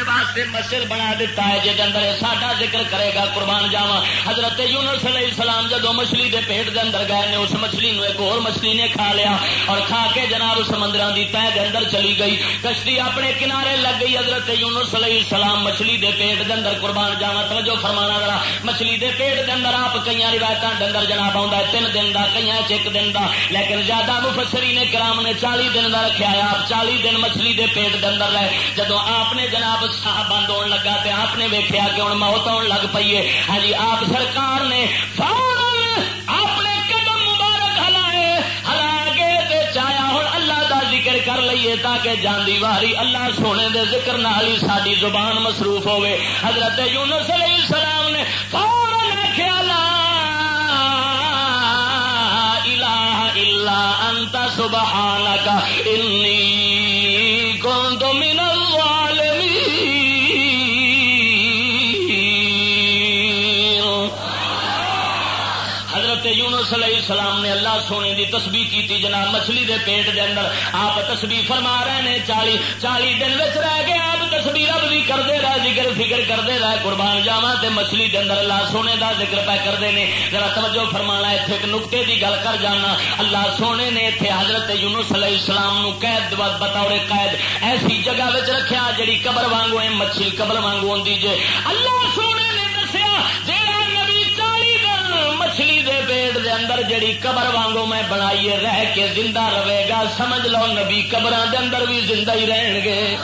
واسطے مسجد بنا دیتا ہے جہد اندر ساڈا ذکر کرے گا قربان جاوا حضرت یونس علیہ السلام جدو مچھلی دے پیٹ دے اندر گئے نے، اس مچھلی نو ایک اور مچھلی نے کھا لیا اور کھا کے جناب سمندر دی تہ دے اندر چلی گئی۔ کشتی اپنے کنارے لگ گئی، حضرت یونس علیہ السلام مچھلی دے پیٹ دے اندر قربان جاوا توجہ فرمانا ذرا، مچھلی دے پیٹ دے اندر آپ کئی روایتوں دے اندر جناب آ تین دن دا کئی ایک دن دا۔ لیکن زیادہ مفسری نے کرام نے چالی دن دا رکھا ہے، آپ چالی دن مچھلی دے پیٹ دے اندر رہے۔ جدو آپ نے جناب سا بند ہونے لگا تو آپ نے ویکیا کہ ہوں موت آن لگ پی ہے۔ ہاں جی آپ سرکار نے فوراً اپنے قدم مبارک ہلائے ہلا کے چایا۔ ہوں اللہ دا ذکر کر لیے تاکہ جاندی واری اللہ سونے دے ذکر نال ہی ساری زبان مصروف ہوے حضرت یونس علیہ السلام نے فوراً خیال انت سبحانک، انی کنت من السلام نے اللہ سونے دی تسبیح کی جناب مچھلی دے پیٹ دے اندر۔ آپ تسبیح فرما رہے ہیں چالی چالی دن رہ گئے، آپ تسبیح رب بھی کرتے رہے، ذکر فکر کرتے رہے، قربان جاوا تے مچھلی دے اندر اللہ سونے دا ذکر پہ کرتے ہیں۔ ذرا توجہ فرمانا اتنے ایک نقطے دی گل کر جانا۔ اللہ سونے نے اتنے حضرت یونس علیہ السلام نو قید بطور قید ایسی جگہ رکھا جڑی قبر وانگو ہے مچھلی قبر وانگو ہوں جے۔ اللہ سونے جڑی قبر وانگو میں بنائیے رہ کے زندہ رہے گا۔ سمجھ لو نبی قبر دے اندر بھی زندہ ہی رہن گے۔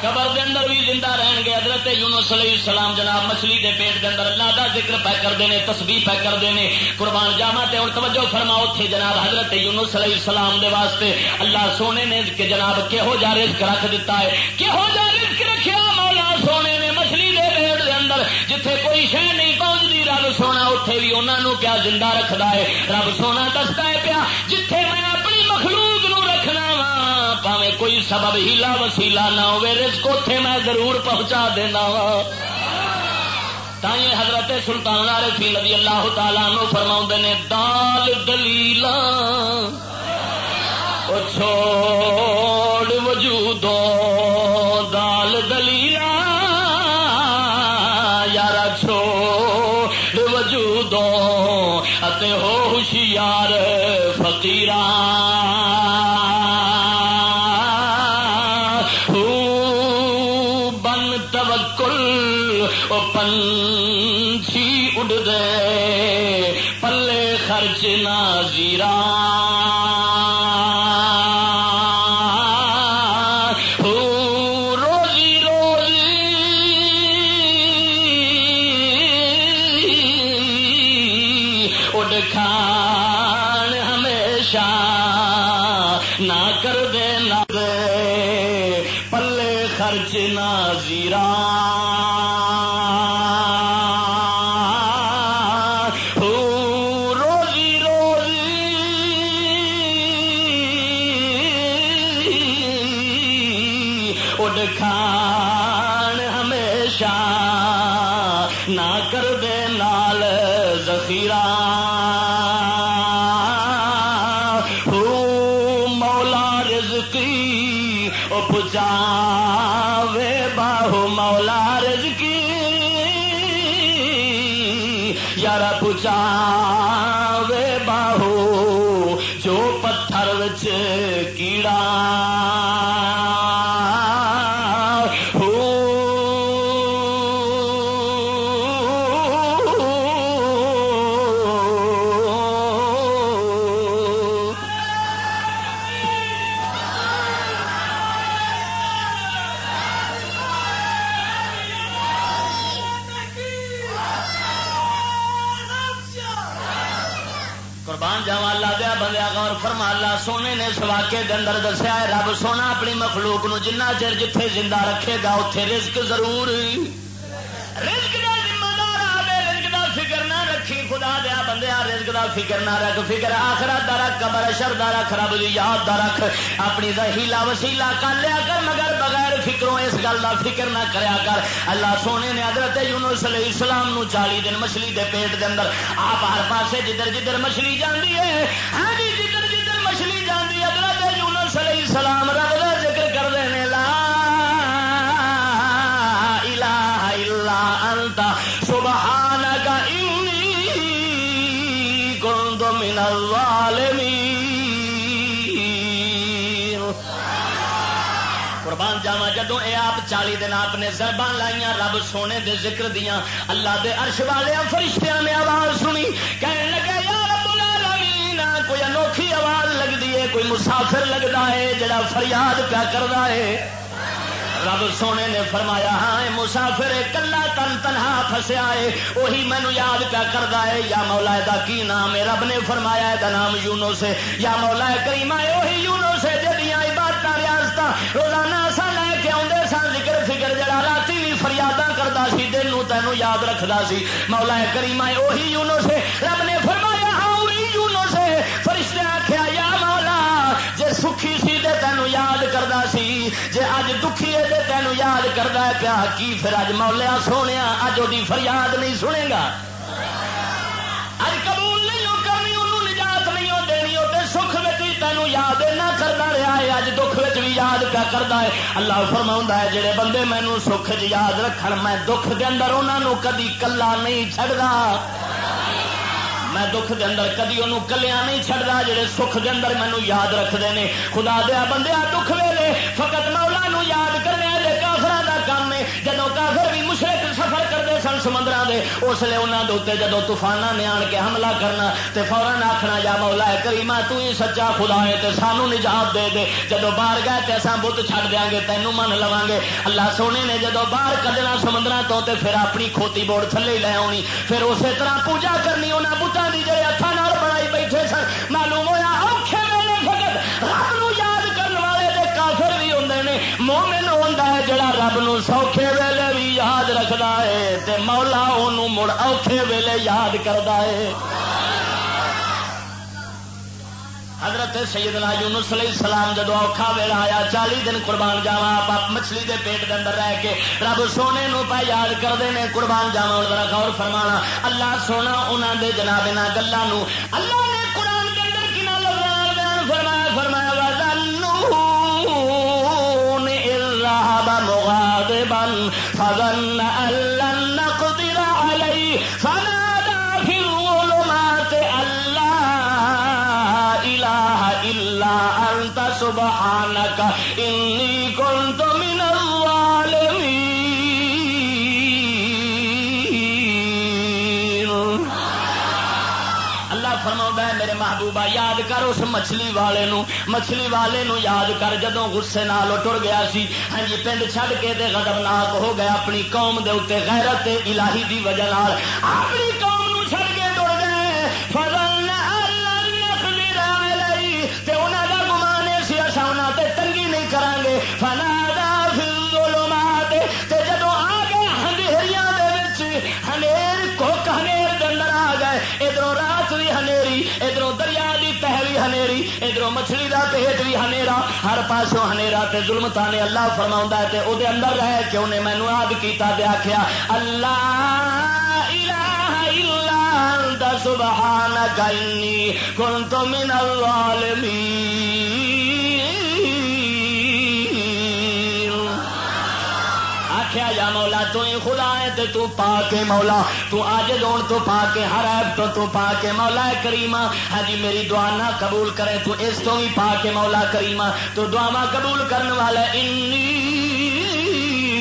قبر دے اندر بھی زندہ رہن گے۔ حضرت یونس علیہ السلام جناب مچھلی دے پیٹ دے اندر اللہ دا ذکر پہ کرتے ہیں تسبیح پہ کرتے ہیں قربان جاوا تے ہوں توجہ فرماؤ تھے جناب حضرت یونس علیہ السلام دے واسطے اللہ سونے نے کہ جناب کہہو جا رزق رکھ دیتا ہے۔ کہہو جا رزق رکھیا مولا سونے نے مچھلی دے پیٹ دے اندر، جتھے کوئی شہ نہیں پہنچتی رب سونا اتے بھی انہوں پیا زندہ رکھتا ہے؟ رب سونا دستا ہے پیا، جتھے میں اپنی مخلوق نو رکھنا وا پاوے کوئی سبب ہیلا وسیلا نہ ہو رزق اتے میں ضرور پہنچا دینا وا تائیں حضرت سلطان عارفی نبی اللہ تعالیٰ نو فرما نے، دال دلیل چھوڑ وجودوں کرتے ہو ہوشیار فقیران۔ مخلوق جنہ چر جتھے زندہ رکھے گا اتے رزق ضرور۔ رزق کا ذمہ دار آدھے رزق کا فکر نہ رکھی۔ خدا دیا بندے رزق کا فکر نہ رکھ۔ فکر آخرت دا رکھ، قبر شر دا رکھ، رب دی یاد دا رکھ۔ اپنی ہیلا وسیلا کر لیا کر، مگر بغیر فکروں اس گل کا فکر نہ کریا کر۔ اللہ سونے نے حضرت یونس علیہ السلام نو چالی دن مچھلی دے پیٹ دے اندر، آپ ہر پاسے جدھر جدھر مچھلی جاندی ہے ہاں جی۔, جی۔ قربان جدو اے آپ چالی دن آپ نے زربان لائیاں رب سونے دے ذکر دیاں، اللہ دے عرش والے فرشتیاں نے آواز سنی کہنے لگے، یا رب العالمین کوئی انوکھی آواز لگتی ہے، کوئی مسافر لگتا ہے جڑا فریاد پیا کرتا ہے؟ رب سونے نے فرمایا ہاں مسافر کلا تن تنہا فسیا ہے وہی مینو یاد پیا کرتا ہے، یا مولا دا کی نام ہے؟ رب نے فرمایا دا نام یونو سے یا مولا کریما ہے وہی یونو سے جدیاں عبادت ریاست روزانہ دل نو تینو یاد رکھدا سی۔ مولا کریم ہے وہی یونس سے رب نے فرمایا ہاں وہی یونس سے فرشتے آکھیا، یا مولا، جے سکھی سی تے تینو یاد کردا سی، جے اج دکھی ہے تے تینو یاد کردا ہے پیا کی پھر اج مولا سونیا، اج وہ فریاد نہیں سنے گا؟ یاد کیا کرتا ہے۔ اللہ فرما ہے، جڑے بندے مینو سکھ چ یاد رکھ میں دکھ کے اندر انہوں کدی کلا نہیں چڑھتا میں دکھ دے اندر کدی انہوں کلیا نہیں چڑھتا جڑے سکھ دے اندر مینو یاد رکھتے ہیں خدا دیا بندے دکھ ویلے، فقط مولا نو یاد سن سمندر کے اس لیے انہوں کے جدو طوفان نے آن کے حملہ کرنا، تے فورن آخنا یا مولا ہے کریما تو ہی سچا خدا ہے، تے سانو نجات دے دے۔ جدو باہر گئے، تے اصا بت چھڑ دیا گے تینوں من لوا گے اللہ سونے نے جدو باہر کدنا سمندر تو تے پھر اپنی کھوتی بوڑ تھلے لے آنی۔ پھر اسی طرح پوجا کرنی انہیں بتان کی جی ہاتھوں بنائی بیٹھے سن۔ معلوم ہوا اوکھے ویلے فقط رب یاد کرنے والے کافر بھی ہوں نے۔ مومن ہوتا ہے جڑا رب نو سوکھے ویلے بھی رکھتا ہے تے مولا انہوں مڑ اوکھے ویلے یاد کرتا ہے۔ حضرت سیدنا یونس علیہ السلام جدو اوکھا ویلا آیا، چالی دن قربان جاوا آپ مچھلی دے پیٹ دے اندر رہ کے رب سونے نو پہ یاد کرتے ہیں قربان جاوا ہوں ذرا غور فرمانا، اللہ سونا انہوں دے جناب نہ گلوں اللہ نے قرآن کے اندر کنا لگا بیان فرمایا؟ مغاضبا فظن أن لن نقدر عليه. فنادى في الظلمات أن لا إله إلا أنت سبحانك. إني كنت محبوبہ یاد کر اس مچھلی والے نو، مچھلی والے نو یاد کر جدو گسے نال ٹر گیا سی۔ ہاں جی پنڈ چھڈ کے تے غضبناک ہو گیا اپنی قوم دے اتنے غیرت الہی دی وجہ نال۔ اپنی قوم نو چھڈ کے ٹر گئے۔ فضل ادھر مچھلی کا پیٹ بھی ہنیرا، ہر پاسوں ہنیرا تے ظلمتا نے اللہ فرما ہے تے او دے اندر رہ کے انہیں مینو آد کیا آخیا اللہ سبحان انی کنت من الظالمین۔ آخیا یا مولا، تو ہی خدا ہے تے تو پا کے مولا۔ تو آج دون تو پا کے ہر ایپ تو تو پا کے مولا کریما ہاں جی، میری دعا نہ قبول کرے تو اس تو بھی پا کے مولا کریما تو دعا قبول کرنے والا انی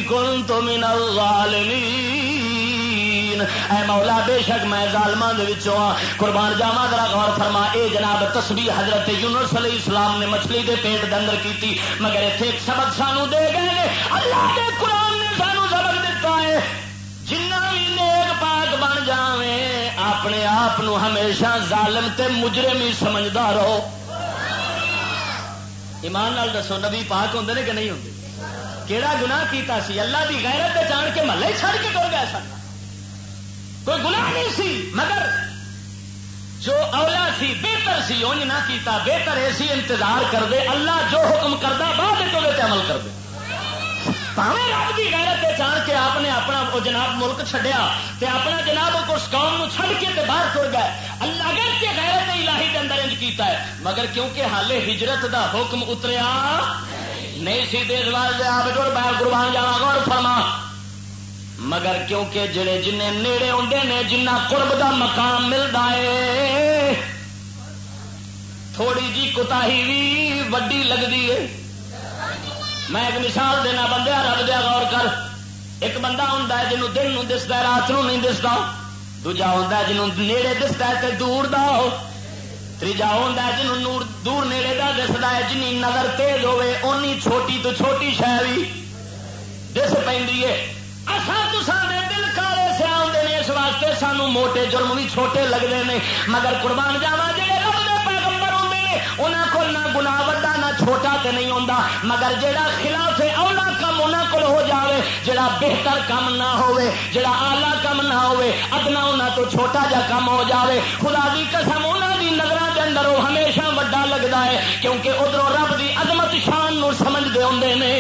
کن تو من الظالمین اے مولا، بے شک میں ظالمان دے وچوں ہاں۔ قربان جاواں، ذرا غور فرما۔ اے جناب، تسبیح حضرت یونس علیہ السلام نے مچھلی دے پیٹ دے اندر کیتی، مگر ایتھے ایک سبق سانو دے گئے۔ اللہ دے قرآن نے سانو سبق دیتا ہے جنہ بھی نیک پاک بن جاوے اپنے آپ ہمیشہ ظالم تے مجرم ہی سمجھدا رہو ایمان نال دسو نبی پاک ہوں کہ نہیں ہوں کہڑا گناہ کیتا سی اللہ دی غیرت جان کے محلے چھڑ کے ٹر گیا سن کوئی گناہ نہیں سی مگر جو اولا سی بہتر سی اونج نہ کیتا بہتر ایسی انتظار کر دے اللہ جو حکم کرتا بعد عمل کر دے پاوے رب کی غیرت جان کے آپ نے اپنا وہ جناب ملک چڈیا تے اپنا جناب اس قوم چھڑ کے تے باہر تر گئے اللہ اگر کے غیرت الہی کے اندر انج کیتا ہے مگر کیونکہ حالے ہجرت دا حکم اتریا نہیں سی دے سوال آپ جڑ باہر قربان جانا غور فرما مگر کیونکہ جڑے جن نیڑے آدھے نے جنہ قرب دا مقام ملتا ہے تھوڑی جی کتا بھی وڈی لگتی ہے میں ایک مثال دینا بندے، رب دیا غور کر۔ ایک بندہ ہوں جنوب دن دستا رات نو نہیں دستا دوجا ہوں جنوب نیڑے دستا ہے دور دا ہو۔ تیجا ہوں جنوب دور نیڑے دا دستا ہے جنی نظر تیز ہوے اونی چھوٹی تو چھوٹی شہ بھی دس پہ اصل دل کالے سے آتے ہیں اس واسطے سانو موٹے جرم بھی چھوٹے لگتے ہیں مگر قربان جاوا ہوتے ہیں انہوں کو نہ گنا وا نہ چھوٹا تے نہیں ہوتا مگر جہاں خلاف اولا کم انہوں کو ہو جائے جڑا بہتر کم نہ ہوئے جڑا آلہ کم نہ ہوئے ادنا انہوں تو چھوٹا جا کم ہو جائے خدا دی قسم انہوں دی نظر کے اندر وہ ہمیشہ وڈا لگتا ہے، کیونکہ ادھر رب دی عظمت شان نو سمجھتے ہوں نے۔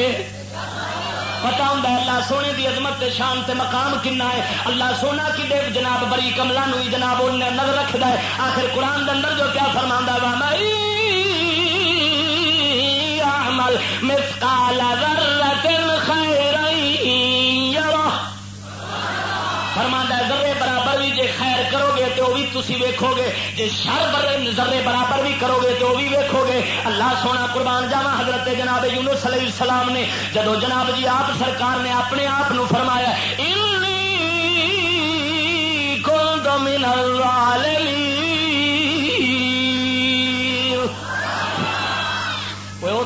پتا ہوں اللہ سونے کی عظمت شان تے مقام کنا ہے۔ اللہ سونا کی دے جناب بری کملا نو جناب نظر رکھتا ہے۔ آخر قرآن اندر جو کیا فرما وا میں مسکال خیر فرما ذرے برابر بھی جے خیر کرو گے تو بھی تھی ویکو گے جی شر برے ذرے برابر بھی کرو گے تو بھی ویکو گے اللہ سونا قربان جاوا حضرت جناب یونس علیہ السلام نے، جدو جناب جی آپ سرکار نے اپنے آپ فرمایا من العالمین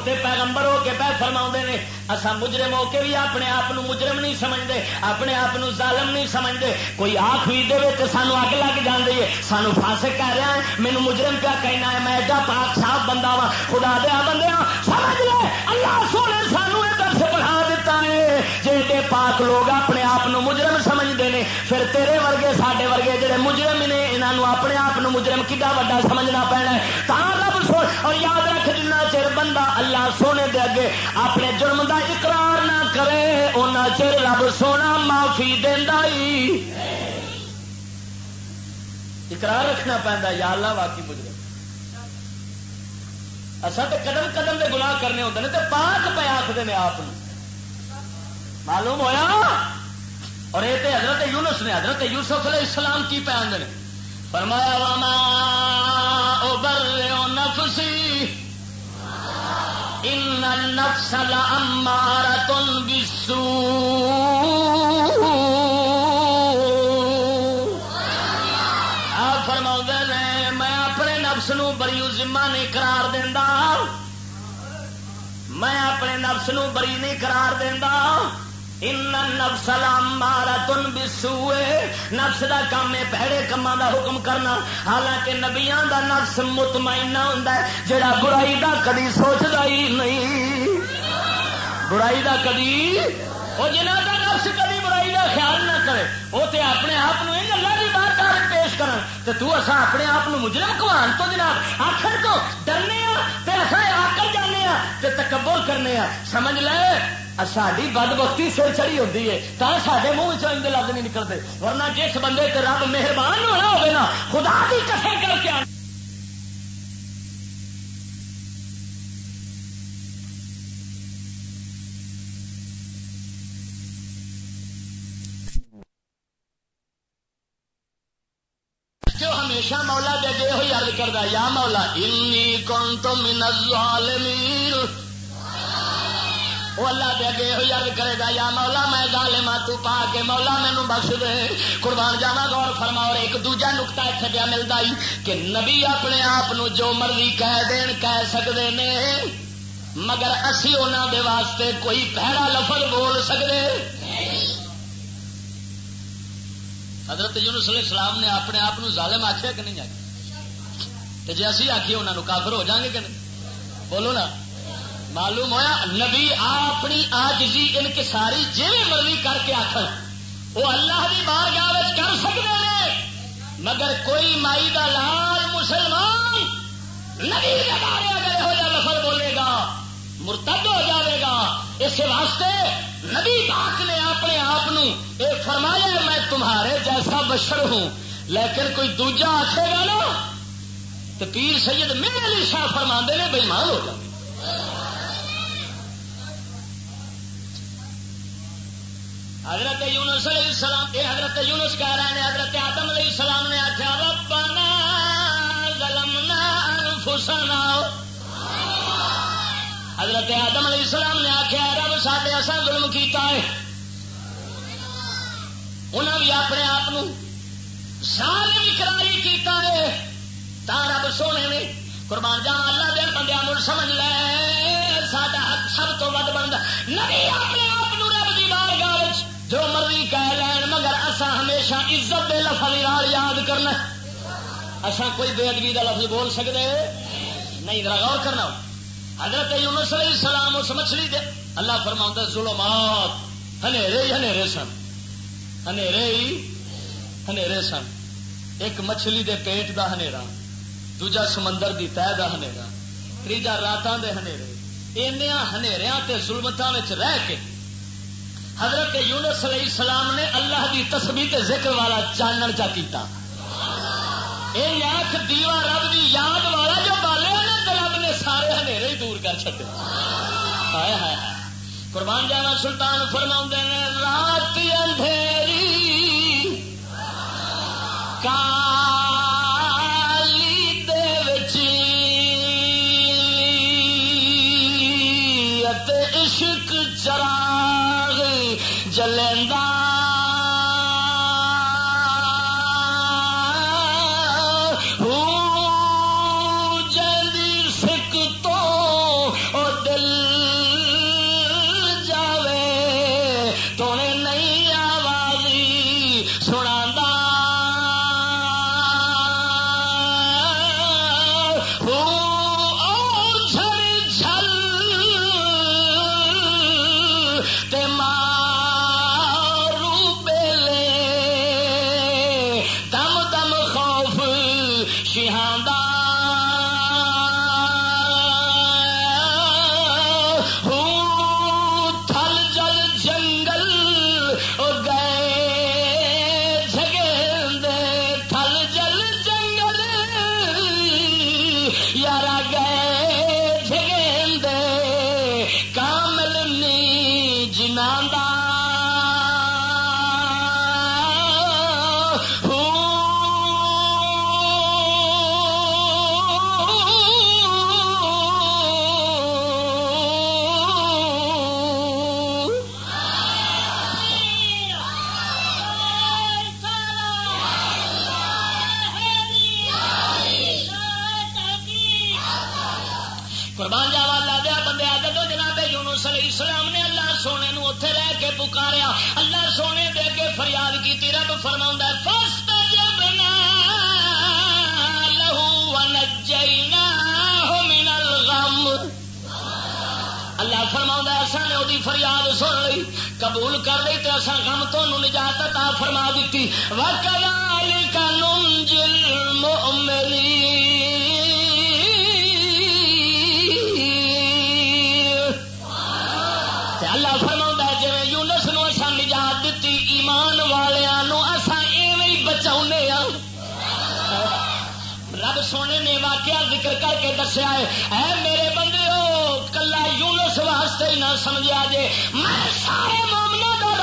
پیغمبر ہو کے پہ فرما نے اصا مجرم ہو کے بھی اپنے آپ مجرم نہیں سمجھتے اپنے آپ ظالم نہیں سمجھتے کوئی آخ بھی دے تو سانو اگ لگ جاتی ہے، سانو فاسق کہہ رہا ہے مینو مجرم کیا کہنا ہے، میں ایڈا پاک صاف بندہ وا خدا دیا بندے سمجھ لے، اللہ سونے سانو یہ درس پڑھا دیتا ہے۔ جی پاک لوگ اپنے آپ مجرم سمجھتے ہیں پھر تیرے ورگے سڈے ورگے جڑے مجرم نے یہاں اپنے آپ مجرم کڈا وا سمجھنا پینا ہے۔ تا اور یاد رکھ جنا چر بندہ اللہ سونے دے اگے اپنے جرم دا اقرار نہ کرے ان چر رب سونا معافی دینا اقرار رکھنا پہنتا یا اللہ واقعی مجرم اصل تو قدم قدم کے گناہ کرنے ہوتے ہیں تو پاک پہ آخر نے آپ معلوم ہویا؟ اور یہ تو حضرت یونس نے، حضرت یوسف علیہ السلام کی پہ آدھے فرمایا واما او نفسی ان النفس لامارۃ بالسوء۔ آپ فرما نے، میں اپنے نفس نو بری ذمہ نہیں قرار دینا میں اپنے نفس نو بری نہیں قرار دینا نفس مارا تن بسوئے نفس دا کام ہے پیڑے کما دا حکم کرنا۔ حالانکہ نبیاں دا نفس مطمئنہ ہوں جڑا برائی دا کدی سوچتا ہی نہیں۔ برائی دا کدی وہ جنہ دا نفس کدی برائی دا خیال نہ کرے وہ تے اپنے آپ نو اللہ کی بات پیش کر تو اصا اپنے آپ نو مجرم کمان تو جناب، آخر تو ڈرنے اصا آکر جانے ہاں تے تکبر کرنے ہاں سمجھ لے؟ ساری بد بختی سر چڑی ہوتی ہے تو سارے منہ چند لفظ نہیں نکلتے ورنہ جس بندے تے رب مہربان ہونا ہوگا نا، خدا کی کسر کر کے جو ہمیشہ مولا دے ہوئی عرض کرتا یا مولا، انی کون تو من الظالمین۔ وہ اللہ دے اگے یہ یاد کرے گا، یا مولا میں ظالما ہاں، تو پا کے مولا مینو بخش دے۔ قربان جانا غور فرما اور ایک دوجا نقطہ اتنے پیا ملتا ہی کہ نبی اپنے آپ جو مرضی کہہ دین، کہہ سکتے نے، مگر اسی انہوں دے واسطے کوئی پہڑا لفظ بول سکتے حضرت یونس علیہ السلام نے اپنے آپ ظالم آخیا کہ نہیں آخیا جی اسی آخیے انہوں کافر ہو جائیں گے کہ نہیں؟ بولو نا۔ معلوم ہوا نبی اپنی آجزی ان کی ساری جی مرضی کر کے آخر وہ اللہ کی بار گاہ کر سکتے ہیں مگر کوئی مائی کا لال مسلمان نبی کے بارے اگر یہ لفظ بولے گا، مرتد ہو جائے گا اس واسطے نبی پاک نے اپنے آپ یہ فرمایا، میں تمہارے جیسا بشر ہوں، لیکن کوئی دوجا آخے گا نا، تو پیر سید میرے لیے شاہ فرما نے بےمان ہو جائے حضرت یونس علیہ السلام یہ حضرت یونس کہہ رہے ہیں، حضرت آدم علیہ السلام نے آخیا، ربنا ظلمنا انفسنا. حضرت آدم علیہ السلام نے آخیا، رب سڈے اصل ظلم کیتا ہے۔ انہوں بھی اپنے آپ ظالم کراری کیتا ہے۔ تا رب سونے نے قربان جان اللہ دے بندے مل سمجھ لے، ساڈا حق سب تو ود بنتا نہیں اپنے جو مرضی کہہ لین، مگر اصا ہمیشہ عزت دے لفظ یاد کرنا اصا کوئی بے ادبی کا لفظ بول سکتے نہیں، ذرا غور کرنا۔ حضرت یونس علیہ السلام اس مچھلی دے اللہ فرما ظلمات ہنیرے ہی ہنیرے سن۔ ہنیرے ہی ہنیرے سن۔ ایک مچھلی دے پیٹ دا ہنیرا، دوجا سمندر دی تہ دا ہنیرا تیجا راتاں دے ہنیرے۔ انیا ہنیریا تے ظلمتاں وچ رہ کے حضرت یونس علیہ السلام نے اللہ دی تصویر تے ذکر والا چانن چا کیتا۔ یہ آخ دیوا رب دی یاد والا جو بالے نے رب نے سارے ہنیرے ہی دور کر چکے قربان جانا سلطان فرما نے رات اندھیری۔ کا نجات عطا فرما دیتی وکذالک ننجل المؤمنین اللہ فرما یونس نو نجات دیتی ایمان والوں اصا بچا رب سونے نے واقعہ ذکر کر کے دسیا ہے، اے میرے بندے ہو کلا یونس واسطے ہی نہ سمجھا جے، میں سارے مچھلی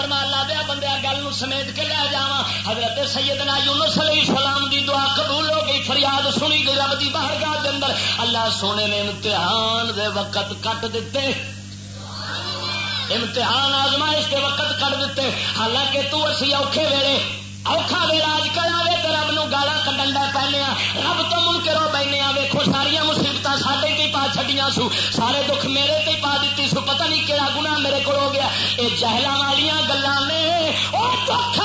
فرما لا دیا بندے گل سمیت کے لے جا حضرت سیدنا یونس علیہ السلام دی دعا قبول ہو گئی، فریاد سنی گئی رب دی باہر گاہ اندر۔ اللہ سونے نے امتحان دے وقت کٹ دیتے امتحان آزمائش کے وقت کٹ دیتے حالانکہ تو اسی اوکھے ویلے اوکھا ویلا کرا تو رب نو گالا کڈن پہنے رب تو من کرو بہنے ویکو ساری مصیبت سارے تی پا چڈیا سو۔ سارے دکھ میرے تے پا دیتی سو۔ پتہ نہیں کہڑا گنا میرے کو ہو گیا۔ یہ جہل والی گلا نے وہ دکھ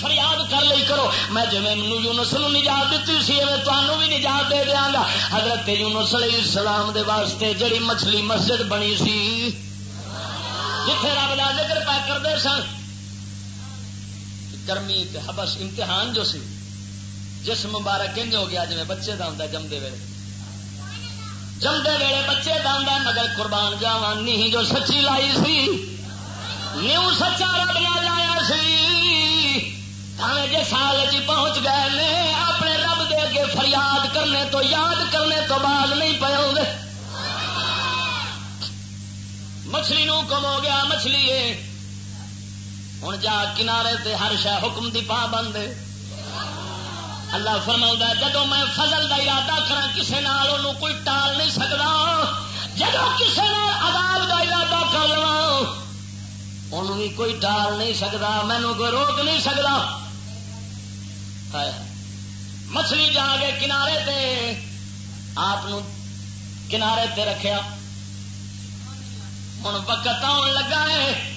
فریاد کر لی کرو۔ میں جی یونس نو نجات دیتی سی تمہوں بھی نجات دے دیا گا حضرت یونس علیہ السلام دے واسطے جڑی مچھلی مسجد بنی سی، جتھے رب کا ذکر پا کرتے سن۔ گرمی حبس امتحان جو سی جس مبارک انج ہو گیا جی بچے کا ہوں جمدے ویلے۔ جمدے ویلے بچے کا ہوں مگر قربان جاوا نہیں جو سچی لائی سی نیو سچا رب نہ لایا سی۔ جی سال جی پہنچ گئے نے، اپنے رب دے اگے فریاد کرنے تو، یاد کرنے تو بعد نہیں پے مچھلی نو کم ہو گیا، مچھلی ہوں جا کنارے تے ہر شہ حکم دی پا بند اللہ فرما جدو میں فضل دا ارادہ کرا کسی نال کوئی ٹال نہیں سکتا جدو کسی عذاب دا ارادہ کر لوا ان بھی کوئی ٹال نہیں سکتا مینو کوئی روک نہیں سکتا مچھلی جا کے کنارے تے آپ کنارے تے رکھیا۔ ہوں وقت آن لگا ہے۔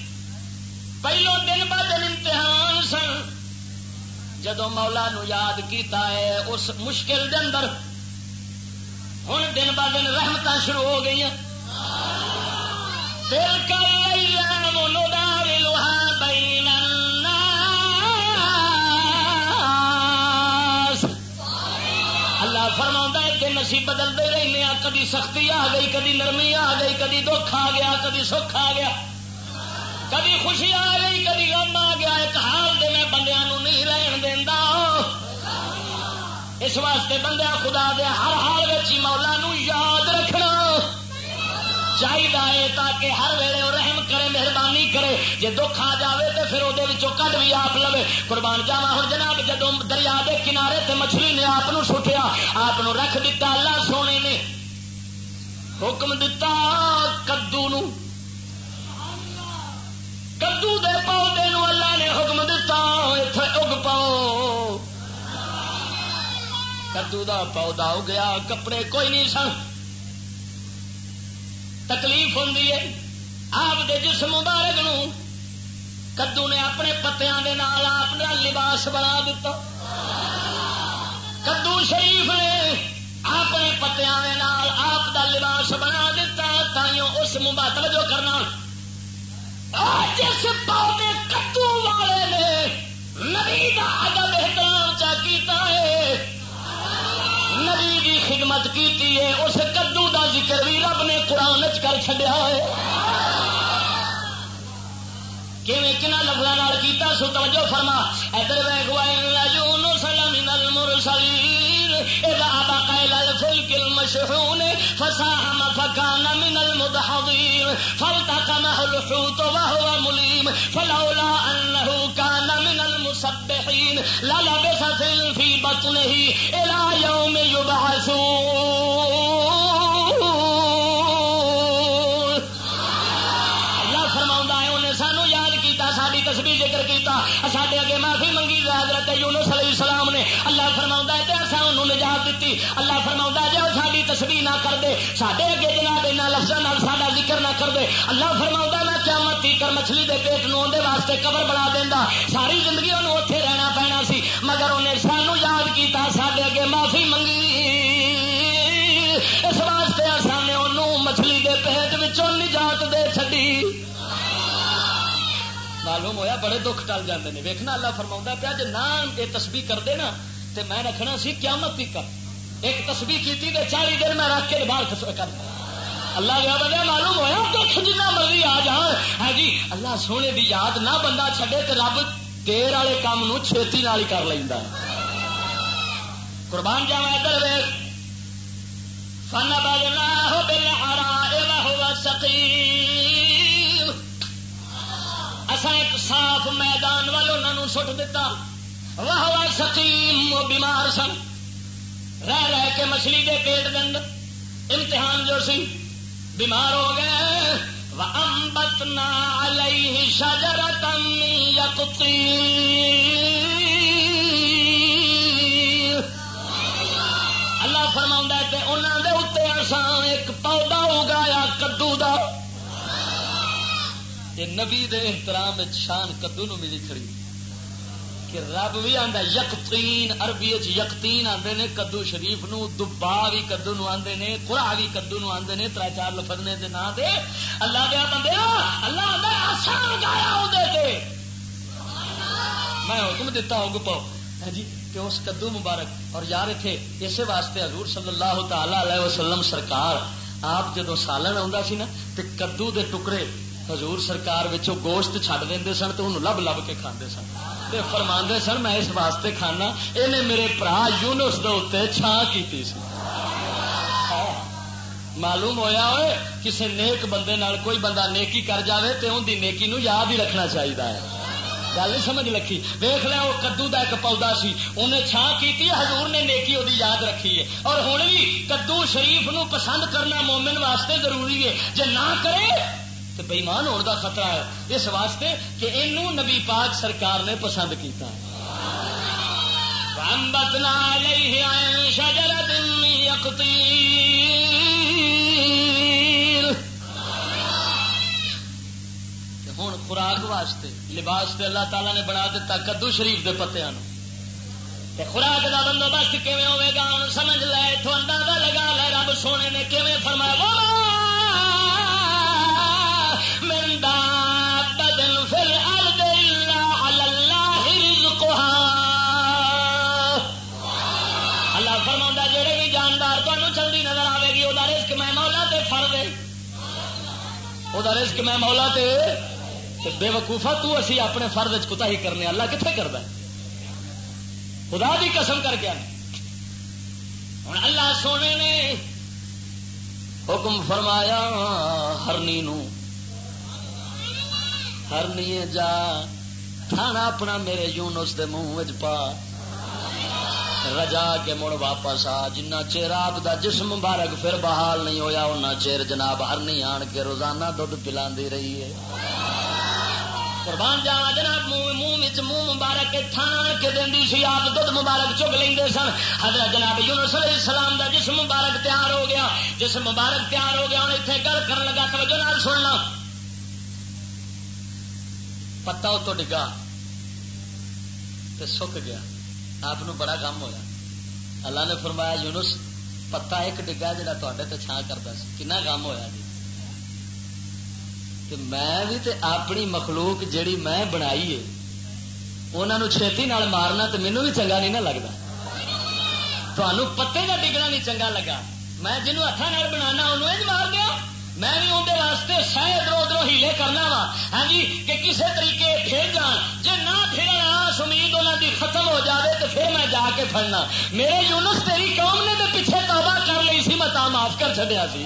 پہلو دن ب دن امتحان سن۔ جدو مولا نو یاد کیتا ہے، اس مشکل دے اندر ہوں دن ب دن رحمت شروع ہو گئی دل کر لئی۔ اسی بدلتے رہنے کدی سختی آ گئی، کدی نرمی آ گئی، کدی دکھ آ گیا، کدی سکھ آ گیا، کدی خوشی آ گئی، کدی غم آ گیا، ایک حال دے میں بندیا نہیں رہن دینا اس واسطے بندہ خدا دے ہر حال مولا نو یاد رکھنا چاہیے تاکہ ہر ویلے رحم کرے، مہربانی کرے۔ جی دکھ آ جائے تو پھر وہ کٹ بھی آپ لو قربان جاوا ہوں جناب جدو دریا کے کنارے تے مچھلی نے آپ سٹیا آپ رکھ دتا، اللہ سونے نے حکم دتا کدو نو کدو دے پودے نو اللہ نے حکم دتا اتے اگ پاؤ۔ کدو کا پودا اگیا، کپڑے کوئی نہیں سن۔ تکلیف ہوں آپ دے جسم مبارک نو کدو نے اپنے پتیاں دے نال اپنا لباس بنا دیتا کدو شریف نے اپنے پتیاں دے نال آپ دا لباس بنا دیتا تائیوں اس مبارک جو کرنا۔ جس پودے کدو والے نے نبی کا ادب احترام چا کیتا ہے نبی کی خدمت کی اس کدو دا ذکر بھی رب نے قرآن کر چڈیا ہے۔ کن لفظوں کیتا سو توجہ فرما۔ ادھر ویگو سلام المرسلین اذا الى الفلك المشحون فساهم فكان من المدحضين فالتقمه الحوت وهو مليم فلولا انه كان اللہ المسبحين ہے في سانو یاد يوم ساری تسبیح ذکر کیتا۔ ساڈے اگے معافی منگی، حضرت یونس علیہ السلام نے۔ اللہ فرما ہے، تے اسا انہوں نجات دیتی اللہ فرما ہے تسبیح نہ کر دے، ساڈے اگے جناب انہاں لفظاں نال ساڈا ذکر نہ کر دے۔ اللہ فرما میں قیامت تھی کر مچھلی دے پیٹ نو دے واسطے قبر بنا دیندا۔ ساری زندگی انہوں اوتھے رہنا پینا سی، مگر انہیں سانو یاد کیتا، ساڈے اگے معافی منگی۔ اس واسطے اساں نے انہوں مچھلی دے پیٹ وچوں نجات دے چھڈی۔ معلوم ہویا، بڑے دکھ ٹل جاتے ہیں ویکنا اللہ فرما پیا جی نہ یہ تسبیح کرتے نا تو میں رکھنا سی قیامت تک ایک تسبیح کی چالی دن میں رکھ کے باہر کر اللہ گیا بندہ معلوم ہوا دکھ جنا مرضی آ جان۔ ہے جی اللہ سونے دی یاد نہ بندہ چھڈے تو رب دیر والے کام چھیتی نال ہی کر لینا قربان جاوا ادھر فن بجنا ہو بل ہرا سکی ایک صاف میدان والوں سٹ دتا۔ واہ واہ سکیم بیمار سن رہ رہ کے مچھلی دے پیٹ دن امتحان جو سی، بیمار ہو گئے۔ امبتنا علیہ شجرتم یقطی اللہ فرما تے انہوں دے اتنے آسان ایک پودا اگایا، کدو دا۔ نبی دے احترام شان کدو نو ملی کھڑی۔ کہ رب بھی آتا یقین اربی یقین آتے نے کدو شریف نو، دبا بھی کدو نو آتے نے کڑا بھی کدو نو آتے نے تر چار لفظنے دے نا دے۔ اللہ دیا بندے اللہ آسان گایا میں حکم دیتا ہوں، گپو۔ ہاں جی کہ اس کدو مبارک، اور یار اتنے اسی واسطے حضور صلی اللہ تعالی علیہ وسلم سرکار، آپ جدو سالن آتا سی نا تو کدو دے ٹکڑے حضور سرکار گوشت چھڈ دیں سن تو انہوں لب لب کے کھانے سن۔ واسطے فرما سن، میں اس واسطے کھانا یہ میرے برا یونس دے چھان کی معلوم ہویا ہوئے کسی نیک بندے نال کوئی بندہ نیکی کر جاوے تے ان دی نیکی نو یاد ہی رکھنا چاہیے گل نہیں سمجھ لکھی ویخ لیا وہ کدو کا ایک پودا سی انہیں چھان کی حضور نے نیکی وہ یاد رکھی ہے۔ اور ہوں بھی کدو شریف نو پسند کرنا مومن واسطے ضروری ہے۔ جے نہ کرے تو بےمان ہونے کا خطرہ ہے۔ اس واسطے کہ یہ نبی پاک سرکار نے پسند کیتا۔ ہے ہوں خوراک واسطے، لباس تے اللہ تعالیٰ نے بنا دیتا کدو شریف کے پتیا خوراک کا بندوبست کیون ہوے گا؟ سمجھ لے اتوں اندازہ لگا لے، رب سونے نے کیون فرمایا مولا دے۔ فرد وہ رزق میں مولا تے۔ بے وقوفا تو اسی اپنے فرد کتا ہی کرنے، اللہ کتنے کرتا خدا بھی قسم کر کے ہوں اللہ سونے نے حکم فرمایا ہرنی نو ہرنی جا کھانا اپنا میرے یونس دے منہ پا۔ رجا کے مڑ واپس آ۔ جنہ چیر آپ دا جسم مبارک پھر بحال نہیں ہویا ان چیر جناب ہر نہیں آن کے روزانہ دھد پلا رہی ہے۔ قربان جاوا جناب، منہ منہ مبارک تھان کے دینی سی آپ دھد مبارک چگ لیں سن۔ حضرت جناب یونس علیہ السلام دا جسم مبارک تیار ہو گیا۔ جسم مبارک تیار ہو گیا ہوں اتنے گل کر لگا، توجہ نال سننا پتا اتو ڈگا سک گیا۔ آپ بڑا کام ہوا اللہ نے فرمایا، یونس، پتا ایک ڈگا جا تے چھان کرتا کنا کام ہوا جی؟ میں بھی تے اپنی مخلوق جیڑی میں بنائی ہے انہوں چھتی نال مارنا تو مینو بھی چنگا نہیں نہ لگتا تمہوں پتے کا ڈگنا نہیں چنگا لگا۔ میں جنوب ہاتھوں بنا انہوں مار دیا میں بھی اندر واسطے سہ ادھر ادھر ہیلے کرنا وا۔ ہاں جی کہ کسی طریقے پھر جان۔ جی نہ پھر آس، امید انہوں کی ختم ہو جائے تو پھر میں جا کے پڑنا میرے یونس تیری قوم نے تو پیچھے توبہ کر لی سی، میں معاف کر چڑیا سی۔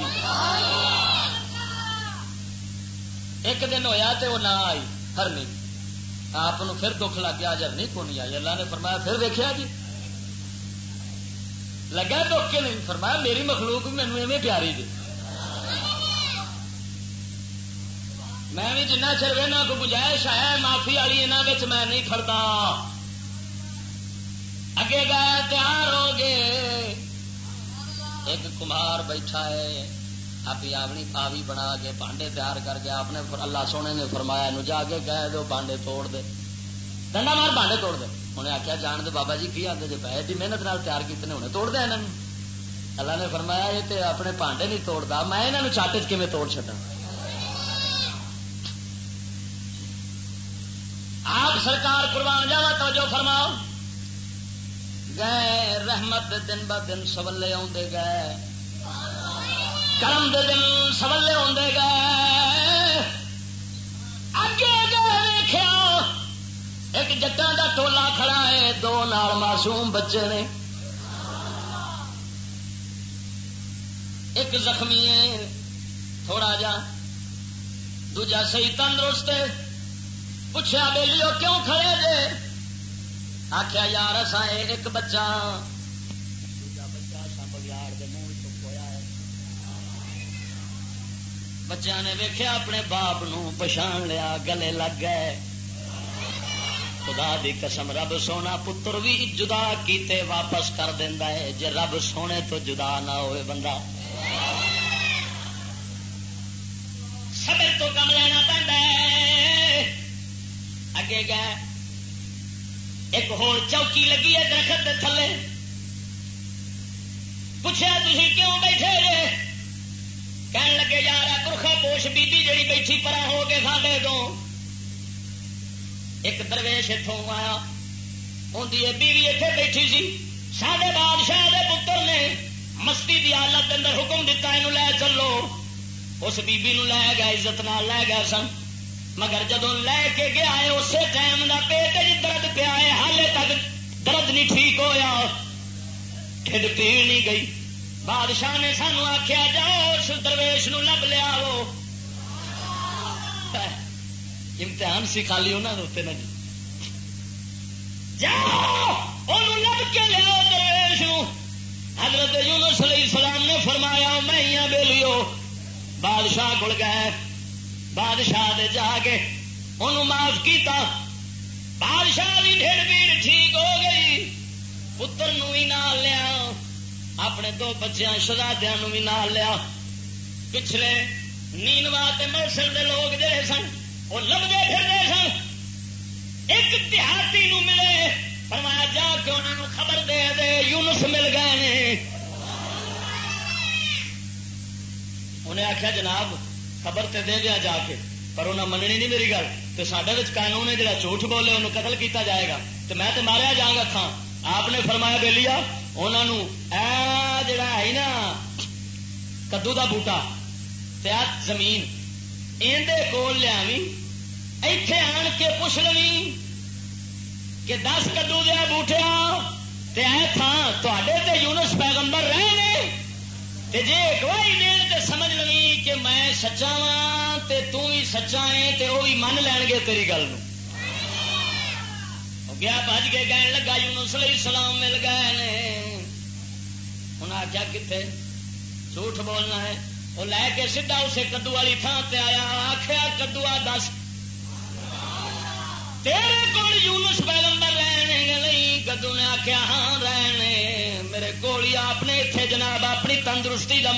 ایک دن ہویا تو وہ نہ آئی ہرنی آپ پھر دکھ لگ گیا ہرنی کو نہیں آئی۔ اللہ نے فرمایا، پھر دیکھا جی؟ لگا دکھ کے نہیں، فرمایا، میری مخلوق بھی مینو ایویں پیاری جی۔ میں بھی جنہ چر وہنا کو گنجائش ہے، معافی والی یہاں میں نہیں فردا اگے گئے، تیار ہو گئے۔ ایک کمار بیٹھا ہے آپ آونی پاوی بنا کے پانڈے تیار کر کے آپ نے اللہ سونے نے فرمایا نو جا کے کہہ دو پانڈے توڑ دے۔ ڈنڈا مار پانڈے توڑ دے۔ انہیں آخیا جان دے بابا جی کی آتے جی پہ جی محنت نال تیار کیتے انہیں توڑ دیا انہوں اللہ نے فرمایا، یہ تے اپنے پانڈے نہیں توڑتا، میں یہاں چاٹے چ توڑ چڈا آپ سرکار قربان جاوا توجہ فرماؤ۔ گئے رحمت دے دن ب دن سولے آدھے گئے۔ کرم دے دن سولے آدھے گئے۔ اگے گئے ایک جٹان دا ٹولا کھڑا ہے، دو نال معصوم بچے نے۔ ایک زخمی ہے، تھوڑا جا، دوجا صحیح تندرست ہے۔ پوچھا بےلیو کیوں کھڑے جے؟ آخیا یار اصا ایک بچہ بچہ نے ویخیا اپنے باپ نو پچھان لیا، گلے لگ گئے۔ خدا دی قسم، رب سونا پتر بھی جدا کیتے واپس کر دینا ہے۔ جے رب سونے تو جدا نہ ہوئے بندہ۔ اگے گئے ایک ہور چوکی لگی ہے درخت کے تھلے۔ پوچھا تھی کیوں بیٹھے جے کہن لگے جا رہا پورخا پوش بیبی جڑی بیٹھی پرا ہو کے ساڈے تو ایک درویش اتوں آیا۔ اندی بیوی اتنے بیٹھی سی۔ سارے بادشاہ دے پتر نے مستی کی حالت اندر حکم دتا یہ لے چلو۔ اس بیبی نو لے گیا، عزت نال لے گیا سن۔ مگر جدو لے کے گیا ہے، اسی ٹائم کا پیٹ درد پیا ہے ہالے تک درد نہیں ٹھیک ہوا ٹھڈ پیڑ نہیں گئی۔ بادشاہ نے سانو آخیا جاؤ اس درویش نو لب لیا وہ امتحان سی خالی انہوں نے جی جاؤ لب کے لیا درویش حضرت یونس علیہ السلام نے فرمایا، میں ہی بے لیو بادشاہ کول گئے۔ بادشاہ دے جا کے انہوں معاف کیتا۔ بادشاہ بھی ڈھیر بھیڑ ٹھیک ہو گئی۔ پتر نو بھی نال لیا۔ اپنے دو بچیاں شہزادیا بھی نال لیا۔ پچھلے نیندوا مرسل دے لوگ جڑے سن، وہ لبے پھر سن۔ ایک دیہاتی نو ملے۔ فرمایا، جا کے انہوں خبر دے دے، یونس مل گئے انہیں آخیا جناب خبر تے دے دیا جا کے، پر انہیں مننی نہیں میری گل۔ تو سڈے قانون ہے جڑا جھوٹ بولے، انہوں قتل کیتا جائے گا۔ تو میں تو ماریا جا گا تھا آپ نے فرمایا بے لیا انہوں جڑا ہے نا، کدو کا بوٹا تے زمین اندر کول لیا اتے آن کے پوچھ لوی کہ دس کدو دیا بوٹیا تھان تے یونس پیغمبر رہے نے۔ تے جے گواہی دین تے سمجھ لوی کہ میں سچا وا تے تو ہی سچا ہے تے وہ بھی من لین گے تیری گل گیا بج کے گہن لگا یونس علیہ السلام مل گئے نے۔ انہیں آخیا کتنے جھوٹ بولنا ہے۔ وہ لے کے سیدھا اسے کدو والی تھان تے آیا۔ آخیا کدو آ دس۔ تیرے کول یونس پیغمبر رہنے نہیں کدو نے آخیا ہاں رہنے، میرے کول آپ نے اتنے جناب اپنی تندرستی کا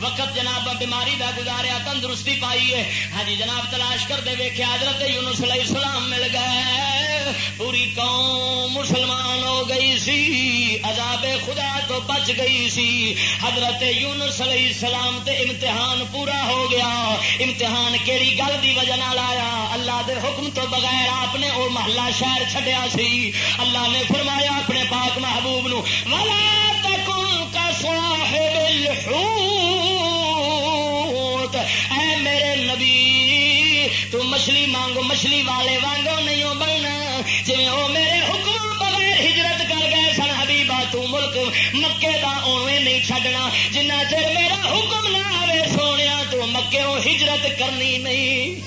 وقت جناب بیماری کا گزاریا، تندرستی پائی ہے۔ ہاں جی جناب تلاش کرتے ویکیا حضرت یونس علیہ السلام مل گئے۔ پوری قوم مسلمان ہو گئی سی، عذاب خدا تو بچ گئی سی۔ حضرت یونس علیہ السلام تے امتحان پورا ہو گیا۔ امتحان کیڑی گل دی وجہ آیا؟ اللہ دے حکم تو بغیر آپ نے وہ محلہ شہر چڈیا سی۔ اللہ نے فرمایا فرمایا اپنے پاک محبوب نو والا تکن کا صاحب الحوت اے میرے نبی، تو مچھلی مانگو، مچھلی والے وانگو نہیں ہو بننا۔ جی وہ میرے حکم بغیر ہجرت کر گئے سن حبیبا تو ملک مکے دا اوے نہیں چھڈنا۔ جنہ چر میرا حکم نہ آئے سونے تو مکے ہجرت کرنی نہیں۔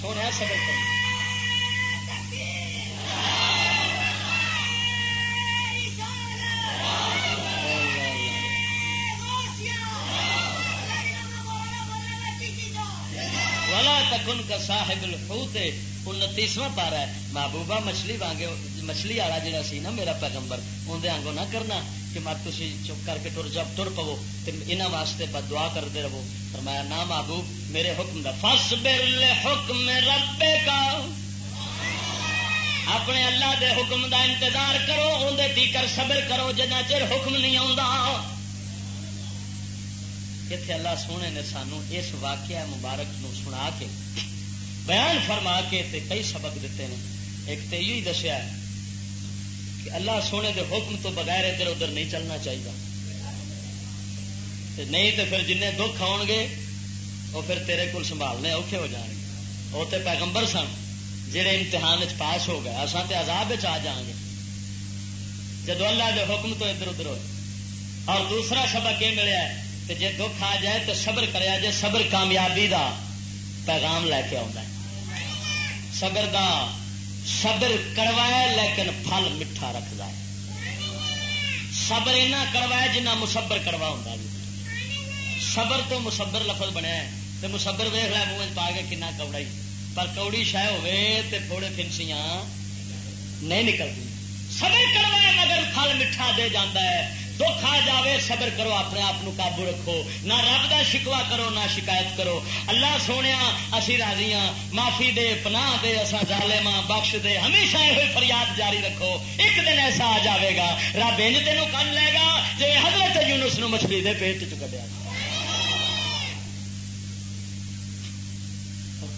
سونے صبر کرنا تکن کا صاحب الحوت انتیسواں پارا ہے۔ محبوبہ مچھلی وانگے، مچھلی والا جڑا سی نا میرا پیغمبر اندر آنگوں نہ کرنا کہ مت تھی چپ کر کے ٹر جب ٹر پو یہاں واسطے بد دعا کرتے رہو۔ فرمایا نہ محبوب، میرے حکم دا۔ فس بل حکم ربے کا اپنے اللہ دے حکم دا انتظار کرو اندر تیکر صبر کرو جنا چر حکم نہیں آ اتنے اللہ سونے نے سانو اس واقعہ مبارک نو سنا کے بیان فرما کے تے کئی سبق دیتے ہیں ایک تو یہ دسیا کہ اللہ سونے دے حکم تو بغیر ادھر ادھر نہیں چلنا چاہیے نہیں تو پھر جن دکھ آؤ گے وہ پھر تیرے کو سنبھالنے اوکھے ہو جان گے وہ تو پیغمبر سن جہے امتحان چ پاس ہو گئے اصل تو عذاب آ جان گے جدو اللہ دے حکم تو ادھر ادھر ہوئے اور دوسرا سبق یہ ملیا ہے کہ جی دکھ آ جائے تو صبر کریا جائے صبر کامیابی دا پیغام لے کے آتا ہے۔ صبر دا صبر کروایا لیکن پھل میٹھا رکھتا ہے۔ صبر اینا کروایا جنہ مسبر کروا ہوں صبر تو مسبر لفظ بنیا ہے۔ تو مسبر ویخ لیا منہ پا کے کنا کوڑا پر کوڑی شہ ہوے تو تھوڑے فنسیاں نہیں نکلتی صبر کروایا مگر پھل میٹھا دے جانا ہے۔ دکھ آ جائے صبر کرو، اپنے آپ قابو رکھو۔ نہ رب کا شکوا کرو، نہ شکایت کرو۔ اللہ سونے، اسی راضی ہاں۔ معافی دے، پناہ دے اصا ظالم ہاں، بخش دے۔ ہمیشہ یہ فریاد جاری رکھو۔ ایک دن ایسا آ جائے گا۔ رب انج تینوں کن لے گا جی حضرت یونس نو مچھلی دے پیٹ چ کٹیا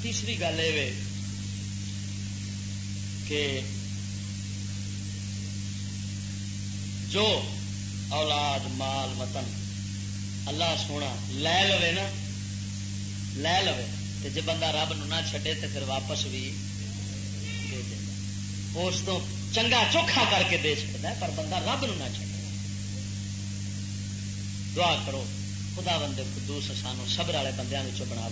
تیسری گل یہ کہ جو اولاد، مال، وطن۔ اللہ سونا، لے لو نا۔ لے لو جی بندہ رب نہ چھڈے تو پھر واپس بھی دے دے۔ اس تو چنگا چوکھا کر کے دے چکتا پر بندہ رب نہ چھڈے۔ دعا کرو، خدا بندے خدوس سانو صبر والے بندیاں بنا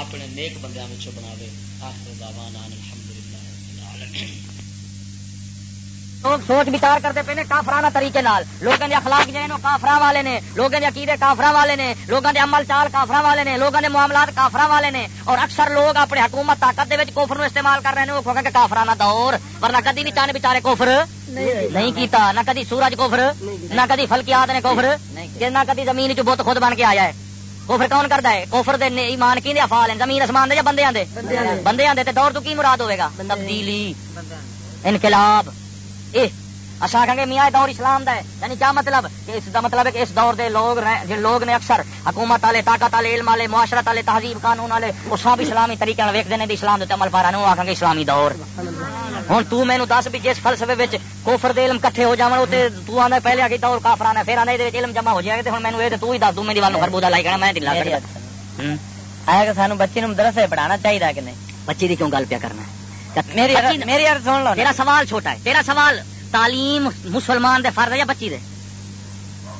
اپنے نیک بندیاں بنا آخر دعوانا الحمدللہ لوگ سوچ بچار کرتے پے کافرانہ طریقے نال۔ لوگوں کے اخلاق جائے کافر والے نے۔ لوگوں کے عقیدے کافر والے نے۔ لوگوں کے عمل چال کافر والے نے۔ لوگوں کے معاملات کافر والے نے۔ اور اکثر لوگ اپنے حکومت طاقت کے کوفر استعمال کر رہے ہیں وہ کہ کافرانہ دور۔ ورنہ کدی بھی چانے بچارے کوفر نہیں کیتا۔ نہ کدی سورج کوفر نہ کدی فلکیات نے کوفر نہ کدی زمین چ بت خود بن کے آیا ہے۔ کوفر کون کرتا ہے؟ کوفر دے ایمان کی افال ہیں؟ زمین آسمان دے یا بندے دے؟ بندے دے۔ دور تو کی مراد ہوئے گا؟ تبدیلی انقلاب۔ اچھا آخان گے میاں دور اسلام دا ہے۔ یعنی کیا مطلب؟ کہ اس دا مطلب ہے کہ اس دور دے لوگ جن لوگ نے اکثر حکومت والے طاقت والے علم والے معاشرت والے تہذیب قانون والے وہ سب اسلامی طریقے ویکتے ہیں اسلام دے عمل پا رہے ہیں آخان گے اسلامی دور۔ ہوں تو مینو دس بھی جس فلسفے کوفر دے علم کٹھے ہو جاؤ تو آنا پہلے آ گئی دور کافرانا پھر آنا یہ علم جمع ہو جائے گا ہوں مینو یہ تو ہی دس دوں میری والوں خربوزہ لائی کرنا میں دلا کر سانو بچی نو مدرسے پڑھانا چاہیے کہ نہیں؟ بچی کی کیوں گل پیا کرنا میری سن لو تیرا سوال چھوٹا ہے. تیرا سوال تعلیم مسلمان دے فرض ہے یا بچی دے؟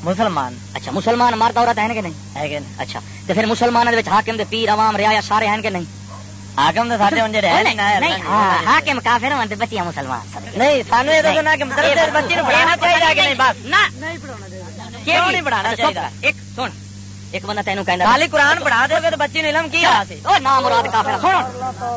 مسلمان. اچھا مسلمان مرد عورت ہے کہ نہیں؟ ہے کہ نہیں. اچھا تو پھر مسلمان دے حاکم دے پیر عوام ریا سارے ہیں کہ نہیں؟ حاکم دے سارے ہونجے رہے نہیں حاکم کافر ہون تے بچیاں مسلمان نہیں سانو اے دسنا کہ مدرسے بچی نو پڑھانا چاہیے کہ نہیں؟ بس۔ نہ۔ نہیں پڑھانا چاہیے کیوں نہیں پڑھانا چاہیے ایک سن۔ ایک بندہ تینوں کہندا خالی قرآن پڑھا دے گے تو بچی نے علم کی سی۔ او نام مراد کافر سن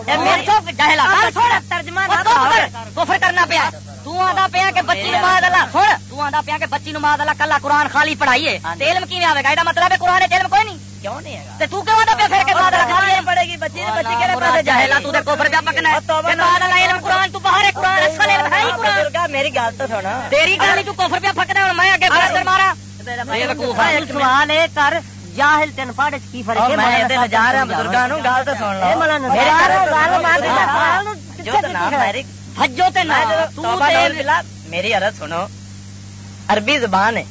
اے چوک جہلا سن ترجمہ نہ کفر کرنا پیا۔ تو آندا پیا کہ بچی نو اللہ سن۔ تو آندا پیا کہ بچی نو اللہ کلا قرآن خالی پڑھائیے ہاں جی۔ علم کیویں آوے گا؟ مطلب ہے قرآن علم کوئی نہیں۔ کیوں نہیں ہے؟ تے تو کیوں آندا پیا پھر کہ ماد اللہ خالی پڑھے گی بچی نے بچی کیڑے پاسے جہلا تو تے کفر پکنا ہے۔ تے ماد اللہ علم قرآن تو باہر قرآن اصل علم ہے قرآن۔ میری گل تو سن تیری گل تو کفر ہن میں اگے بڑا مارا۔ بے وقوف سوال ہے کر۔ جاہل تین پاڑے کی فرق ہے میں جا رہا بزرگاں نو گل تے سن لو۔ میرا گل مان جو تے نام۔ میری حجو تے عرض سنو۔ عربی زبان ہے۔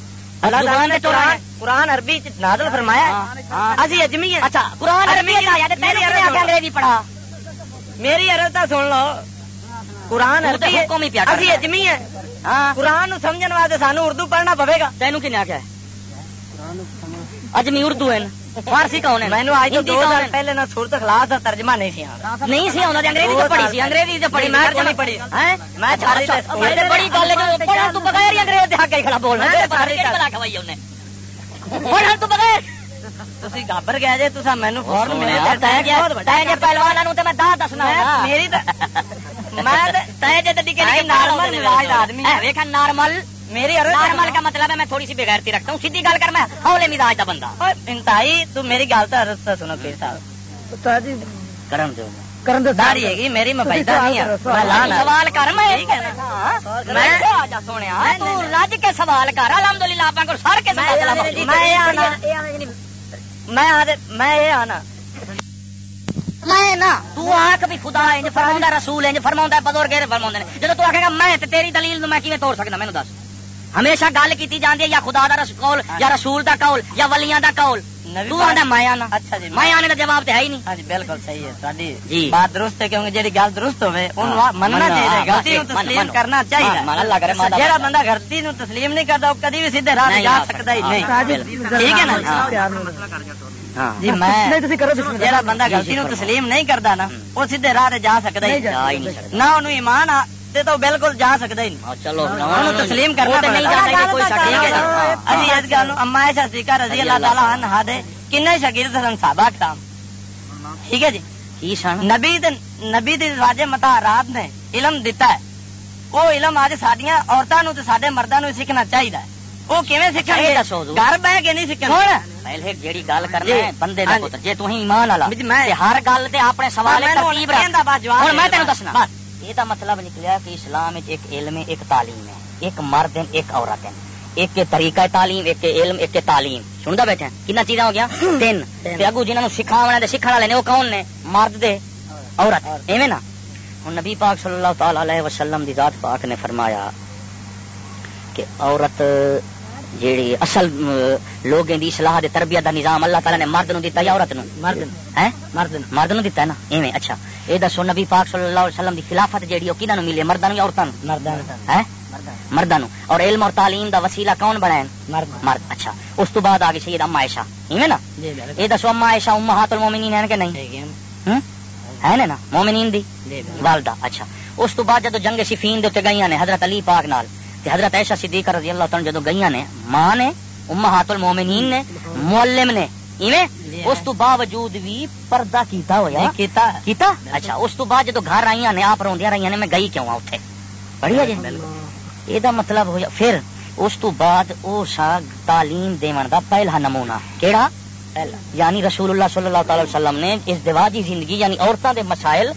اللہ قرآن قرآن عربی نازل فرمایا اسی اجمی ہیں اچھا قرآن عربی آیا تے پہلے انگریزی پڑھا۔ میری عرض تا سن لو۔ قرآن عربی ہے۔ اسی اجمی ہیں قرآن نو سمجھن واسطے سانو اردو پڑھنا پوے گا۔ تینوں کنے آکھیا ہے؟ اجمی اردو ہے فارسی کون ہے مینو آج تو دو سال پہلے نہ سورت خلاص ترجمہ نہیں سی نہیں سی آنا انگریزی تو پڑھی سی انگریزی تو پڑھی میں نہیں پڑھی میں بڑی گل ہے پڑھن تو بغیر ہی انگریز دے حق کھڑا بولنا بلا کھوائی اونے پڑھن تو بغیر تسی گابر گئے جے تسا مینوں فورن ملے تے تے جے پہلواناں نو تے میں دا دسنا میری میں تے جے تے کہ نارمل آدمی ویکھا نارمل میری نارمل کا مطلب ہے میں تھوڑی سی بغیرتی رکھتا ہوں سیدھی گل کر میں ہولے مزاج کا بندہ۔ انتہائی تو میری گل تو عرض سنو پیر صاحب۔ کرم جو۔ کرم تو داری ہے گی میری مفیدہ نہیں ہے۔ سوال کر میں سونے رج کے سوال کر۔ الحمد للہ آپ کو سر کے میں یہ آنا۔ میں نا تو آخ بھی خدا انج فرما رسول انج فرما بزرگ فرما نے جب تو گا میں تیری دلیل میں توڑ سکتا مینو دس۔ ہمیشہ گل کی جاتی ہے یا خدا دا قول یا رسول دا قول یا ولیاں دا قول۔ اچھا جی میں آنے کا جواب تو ہے ہی نہیں۔ ہاں جی بالکل صحیح ہے۔ جی۔ بات درست ہے کیونکہ جی گل درست ہوے مننا چاہیے غلطی تسلیم کرنا چاہیے۔ جہاں بندہ غلطی نو تسلیم نہیں کرتا وہ کدی بھی سیدھے راہ جا ہی نہیں۔ ٹھیک ہے نا؟ جی میں جہاں بندہ غلطی نو تسلیم نہیں کرتا نا وہ سیدھے راہ جا سکتا ہی نہ ایمان تو بالکل جا سکتا ہی نہیں چلو تسلیم کرنا اما ایسا رضی اللہ تعالیٰ عنہ دے کن شگیر سن صحابہ کرام ٹھیک ہے جی؟ نبی نبی واجے متحرات نے علم دیتا ہے۔ وہ علم آج سڈیا عورتوں سڈے مردوں سیکھنا چاہیے وہ کیون سیکھا گھر کے نہیں پہلے جیڑی گل کرنا بندے جی۔ تھی ایمان والا میں ہر گل اپنے سوال میں تینوں دسنا۔ یہ مطلب نکلیا کہ اسلام ایک علم ایک تعلیم ہے۔ ایک مرد ہے ایک عورت ہے۔ ایک طریقہ تعلیم ایک علم ایک تعلیم۔ سنتا بیٹھے کن چیزاں ہو گیا؟ *coughs* تین۔ اگو جنہوں سکھاونا سیکھنے والے وہ کون نے؟ مرد دے عورت۔ ایویں نا؟ ہوں نبی پاک صلی اللہ تعالی علیہ وسلم دی ذات پاک نے فرمایا کہ عورت جیڑی اصل لوگوں دی اصلاح دے تربیت دا نظام اللہ تعالی نے مرد نو دیتا یا عورت نو مرد ہیں؟ مرد مرد نو دیتا ہے نا؟ ایویں اچھا۔ اے دسو نبی پاک صلی اللہ علیہ وسلم دی خلافت جیڑی نو ملی مرداں نو یا مرداں نو اور علم اور تعلیم دا وسیلہ کون بنائے؟ مرد۔ اچھا۔ اس تو بعد آگے سید اما عائشہ۔ ایویں نا؟ اے دسو اما عائشہ امہات المومنین ہیں کہ نہیں؟ ہیں نا؟ مومنین دی؟ والدہ۔ اچھا۔ اس تو بعد جدو جنگ صفین دے گئیاں نے حضرت علی پاک نال تے حضرت عائشہ صدیقہ رضی اللہ تعالی جدو گئیاں نے ماں نے امہات المومنین نے معلم نے اس تو باوجود بھی پردہ کیتا ہویا۔ کیتا۔ کیتا؟ اچھا اس تو بعد جدو گھر آئیاں نے آپ روندیاں رہیاں نے میں گئی کیوں ہاں اوتھے؟ پڑھیا جی۔ دا مطلب ہویا۔ پھر اس تو بعد او سا تعلیم دیون دا پہلا نمونہ۔ کیڑا؟ یعنی رسول اللہ صلی اللہ تعالی وسلم نے اس دواجی زندگی یعنی عورتوں دے مسائل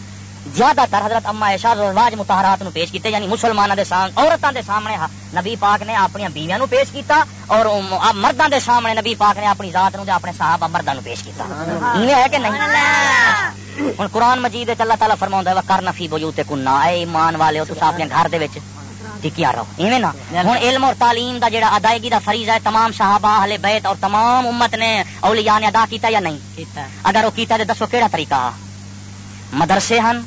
زیادہ تر حضرت اما ایشا رواج متحرات نو پیش کیتے یعنی مسلمانوں دے سامنے عورتوں دے سامنے نبی پاک نے اپنی بیویاں نو پیش کیتا اور مرداں دے سامنے نبی پاک نے اپنی ذات نو اپنے صحابہ مرداں نو پیش کیتا۔ یہ ہے کہ نہیں؟ ہن قرآن مجید وچ اللہ تعالی فرماوندا ہے وکرنا فی بیوتکنا اے ایمان والے ہو تساں اپنے گھر دے وچ ٹکیا رہو۔ ایویں نا؟ ہن علم اور تعلیم دا جڑا ادائیگی دا فریضہ ہے تمام صحابہ اہل بیت اور تمام امت نے اولیاء نے ادا کیتا یا نہیں؟ کیتا۔ اگر وہ کیتا تے دسو کیڑا طریقہ مدرسے ہن،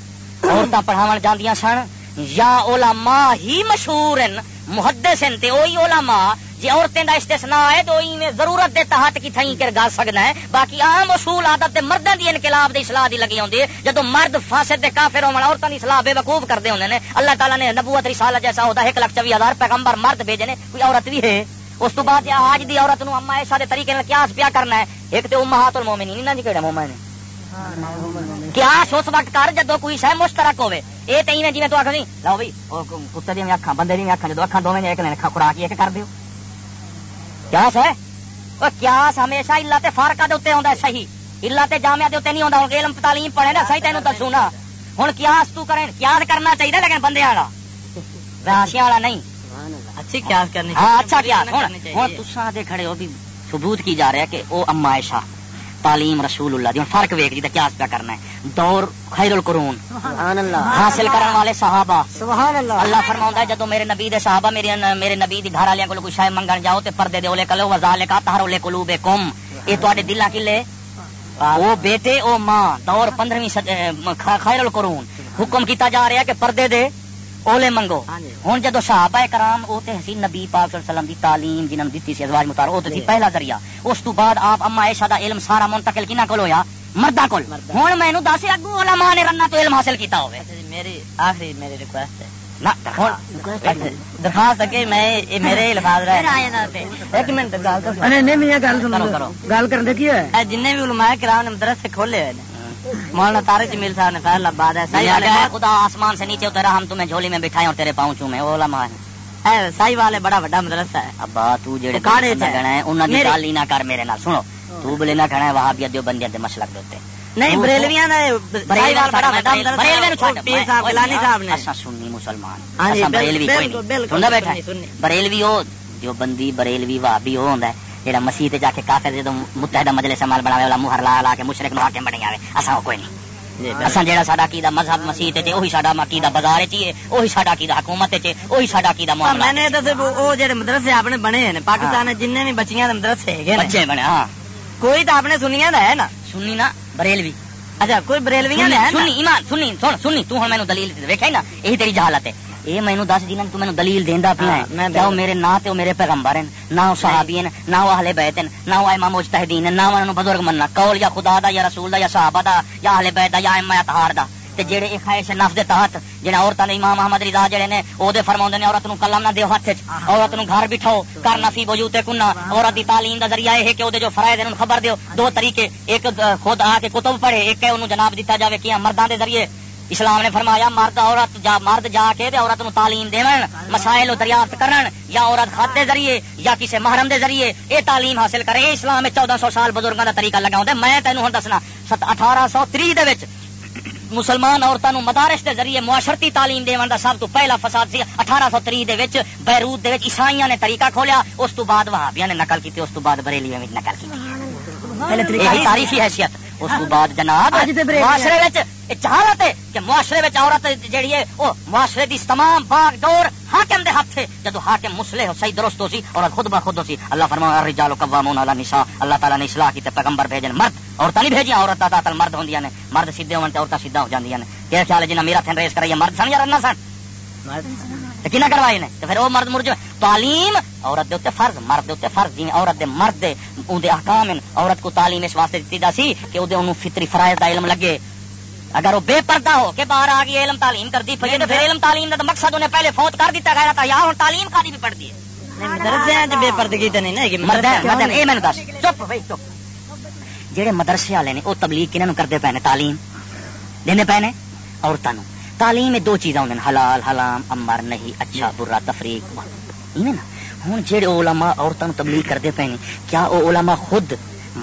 عورتاں پڑھاون جاندیاں سن، یا علماء ہی مشہور ہیں محدث ہیں تے اوہی علماء جی عورتیں دا استثناء ہے تو میں ضرورت دے تحت کی تھیں کر گا سکنا ہے۔ باقی عام اصول، عادت مردوں دی انقلاب دی اصلاح دی لگی ہوندی ہے جدو مرد فاسد دے کافر ہون عورتاں دی اصلاح بے وقوف کردے ہوندے نے۔ اللہ تعالی نے نبوت رسالہ جیسا ہوتا ہے 1 لاکھ 24 ہزار پیغمبر مرد بھیجے نے۔ کوئی عورت بھی ہے، اس تو بعد آج دی عورت نو اما ایسا دے طریقے نال قیاس پیا کرنا ہے؟ ایک تے امہات المومنین، انہاں دی کیڑے مومن نے قیاس اس وقت کر جدو کوئی شے مشترک ہوے اے تے ایویں جویں تو آکھ نہیں لو بھائی او کتے دی اکھاں بندے دی اکھاں جدو اکھاں دوویں ایک نے خوراک ایک کر دیو۔ قیاس ہے او قیاس ہمیشہ اللہ تے فارقہ دے اوتے ہوندا ہے صحیح۔ اللہ تے جامعہ دے اوتے نہیں ہوندا ہن علم تعلیم پڑھے نا صحیح تینوں دسوں نا۔ ہن قیاس تو کریں قیاس کرنا چاہیے لیکن بندے والا راشیاں والا نہیں۔ اچھی قیاس کرنی ہاں اچھا قیاس۔ ہن ہن تساں دے کھڑے ہو بھی ثبوت کی جا رہا ہے کہ او اما عائشہ تعلیم رسول اللہ دی فرق ویک جی قیاس پہ کرنا ہے؟ دور خیر القرون۔ سبحان اللہ۔ حاصل کرن والے صحابہ۔ سبحان اللہ۔ اللہ فرماوندا ہے جدوں میرے نبی دے صحابہ میرے میرے نبی دی گھر والےاں کول کوئی شے منگن جاؤ تے پردے دے اولے کلو وذالک طہر لے قلوبکم۔ اے تواڈے دلاں کلے او بیٹے او ماں دور 15ویں خیر القرون۔ حکم کیتا جا رہا ہے کہ پردے دے اولے منگو۔ ہوں جدو صحابہ کرام وہ تے حسین نبی پاک صلی اللہ علیہ وسلم دی تعلیم جنہوں دیتی سی ازواج متار وہ تے پہلا ذریعہ۔ اس تو بعد آپ اما عائشہ دا علم سارا منتقل کنا کول ہویا؟ مردا کول۔ ہن مینوں دس اگو علماء نے رنا تو علم حاصل کیتا ہوے میری آخری میری ریکویسٹ ہے۔ درخواست۔ کہ میں میرے الفاظ ایک منٹ گل کرن دے کی ہے جن بھی علماء کرام نے مدرسے کھولے ہوئے مولانا تارک جمیل صاحب نے فیصلہ بعد ہے۔ خدا آسمان سے نیچے اترا ہم تمہیں جھولی میں بٹھائیں اور تیرے پہنچوں میں وہ علماء ہے سائی والے بڑا بڑا مدرسہ ہے۔ ابا تو جڑے کاڑے گنا ہے انہاں دی گل نہ کر میرے نال۔ سنو تو بلے نہ کھڑا ہے وہابیت دیو بندیاں دے مسلک دے اوتے نہیں بریلویاں دا وال بڑا بڑا بریلوی نو پیر صاحب گلانی صاحب نے۔ اساں سنی مسلمان۔ اساں بریلوی کوئی نہیں۔ بیٹھا بریلوی او بندی بریلوی وہابی ہو ہوندا ہے۔ جہاں مسیح جا کے کافر جدو متحدہ مجلس عمل بناوے والا مہر لا لا کے مشرق نو حاکم بنی آوے اساں کوئی نہیں۔ اساں جیڑا ساڈا کیدا مذہب مسیح تے اوہی ساڈا عقیدہ بازار وچ ہے اوہی ساڈا عقیدہ حکومت وچ اوہی ساڈا عقیدہ معاملہ۔ میں نے تے او جڑے مدرسے اپنے بنے ہیں پاکستان وچ جننے بھی بچیاں دے مدرسے ہیں بچے بنے ہاں۔ کوئی تے اپنے سنیاں دا ہے نا؟ سنی نا بریلوی۔ اچھا کوئی بریلویاں دا ہے سنی ایمان سنی سن سنی تو ہن مینوں دلیل ویکھے نا؟ یہی تیری جہالت ہے۔ یہ مینو دس جنہوں تو مینو دلیل دینا پیا ہے۔ میرے نہ تو میرے پیغمبر ہیں نہ وہ صحابی ہیں نہ وہ اہل بیت ہیں نہ وہ امام مجتہدین ہیں نہ انہوں بزرگ مننا۔ قول یا خدا دا یا رسول دا یا صحابہ دا یا اہل بیت دا یا امام اتہار دا۔ تے جڑے اے خواہش نفس دے تحت جڑا عورتاں دے امام احمد رضا جڑے نے او دے فرماوندے نے عورت نو کلم نہ دیو ہاتھ وچ عورت نو گھر بٹھاؤ کرنا فی بوجوتے کنا عورت دی تعلیم دا ذریعہ اے ہے کہ او دے جو فرائض ہیں خبر دیو۔ دو طریقے ایک خود آ کے کتب پڑھے ایک ہے اونوں جناب دتا جاوے کیا مرداں دے ذریعے اسلام نے فرمایا مرد عورت جا مرد جا کے دے عورت نو تعلیم دے مسائل و دریافت کرن یا عورت خط دے ذریعے یا کسی محرم دے ذریعے اے تعلیم حاصل کرے۔ اسلام میں چودہ سو سال بزرگوں دا طریقہ لگا ہوں میں تینوں ہوں دسنا اٹھارہ سو تری دے وچ مسلمان عورتوں مدارس دے ذریعے معاشرتی تعلیم دے دا سب تو پہلا فساد سی۔ اٹھارہ سو تری دے وچ بیروت دے وچ عیسائیاں نے طریقہ کھولیا اس تو بعد وہابیاں نے نقل کی اس تو بعد بریلیاں نے نقل کی تاریخی حیثیت۔ اس بعد جناب معاشرے جہالت ہے کہ معاشرے عورت جیڑی ہے وہ معاشرے کی تمام باغ ڈور ہر حاکم دے ہاتھ تھے جدو حاکم مسلح ہو صحیح درست ہو سی اور خود بخود ہو سی اللہ فرما رجال قوامون علی نساء اللہ تعالی نے اصلاح کی تے پیغمبر بھیجن مرد عورتیں نہیں بھیجیاں عورت تا تل مرد ہوندیاں نے مرد سیدھے ہون تے عورتاں سیدھا ہو جاندیاں نے۔ کیا خیال ہے جنہ میرا تھن ریس کرائیے مرد سن یا رنا سن؟ کنا کروائے نے؟ تو پھر وہ مرد مرج تعلیم عورت دے فرض مرد دے فرض جی عورت دے مرد دے اون احکام عورت کو تعلیم اس واسطے دیتی جا سی کہ وہ فطری فرائض دا علم لگے۔ اگر وہ بے پردہ ہو کہ باہر آ گئی علم تعلیم کر دی پھر پھر علم تعلیم کا مقصد انہیں پہلے فوت کر دیتا گیا تھا یا ہوں تعلیم کا بھی پڑھتی ہے؟ بے پردگی تو نہیں نا دس چپ بھائی چپ۔ جہے مدرسے والے نے وہ تبلیغ کنہوں کرتے پے تعلیم دینے پے نے؟ عورتوں تعلیم میں دو چیزاں ہوں حلال حلام امر نہیں اچھا برا تفریق۔ نا ہوں جہے علماء عورتوں تبلیغ کرتے پے کیا وہ علماء خود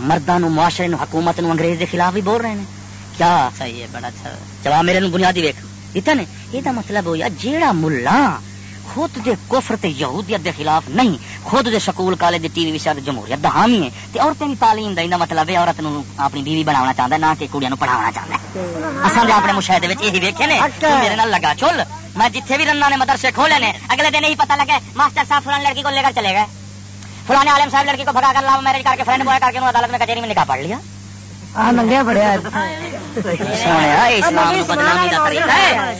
مردوں معاشرے حکومت نو انگریز کے خلاف بھی بول رہے ہیں کیا؟ صحیح ہے بڑا اچھا۔ جواب میرے بنیادی ویک ہے یہ مطلب ہو جیڑا ملا خود دے کفر تے یہودیت دے خلاف نہیں خود دے سکول کالج ٹی وی وشا جمہوریت دا حامی ہے تے عورتیں بھی تعلیم دا مطلب ہے عورت نو اپنی بیوی بناونا چاہندا ہے نہ کہ کڑیاں نو پڑھاونا چاہندا ہے۔ اساں دے اپنے مشاہدے وچ یہی ویکھے نے میرے نال لگا چل۔ میں جتھے بھی رنا نے مدرسے کھولے نے اگلے دن ہی پتہ لگا ماسٹر صاحب فلان لڑکی کو لے کر چلے گئے۔ فلاں عالم صاحب لڑکی کو بھگا کر لاو میرج کر کے فرینڈ بوائے کر کے عدالت میں کچہری میں نکاح پڑھ لیا۔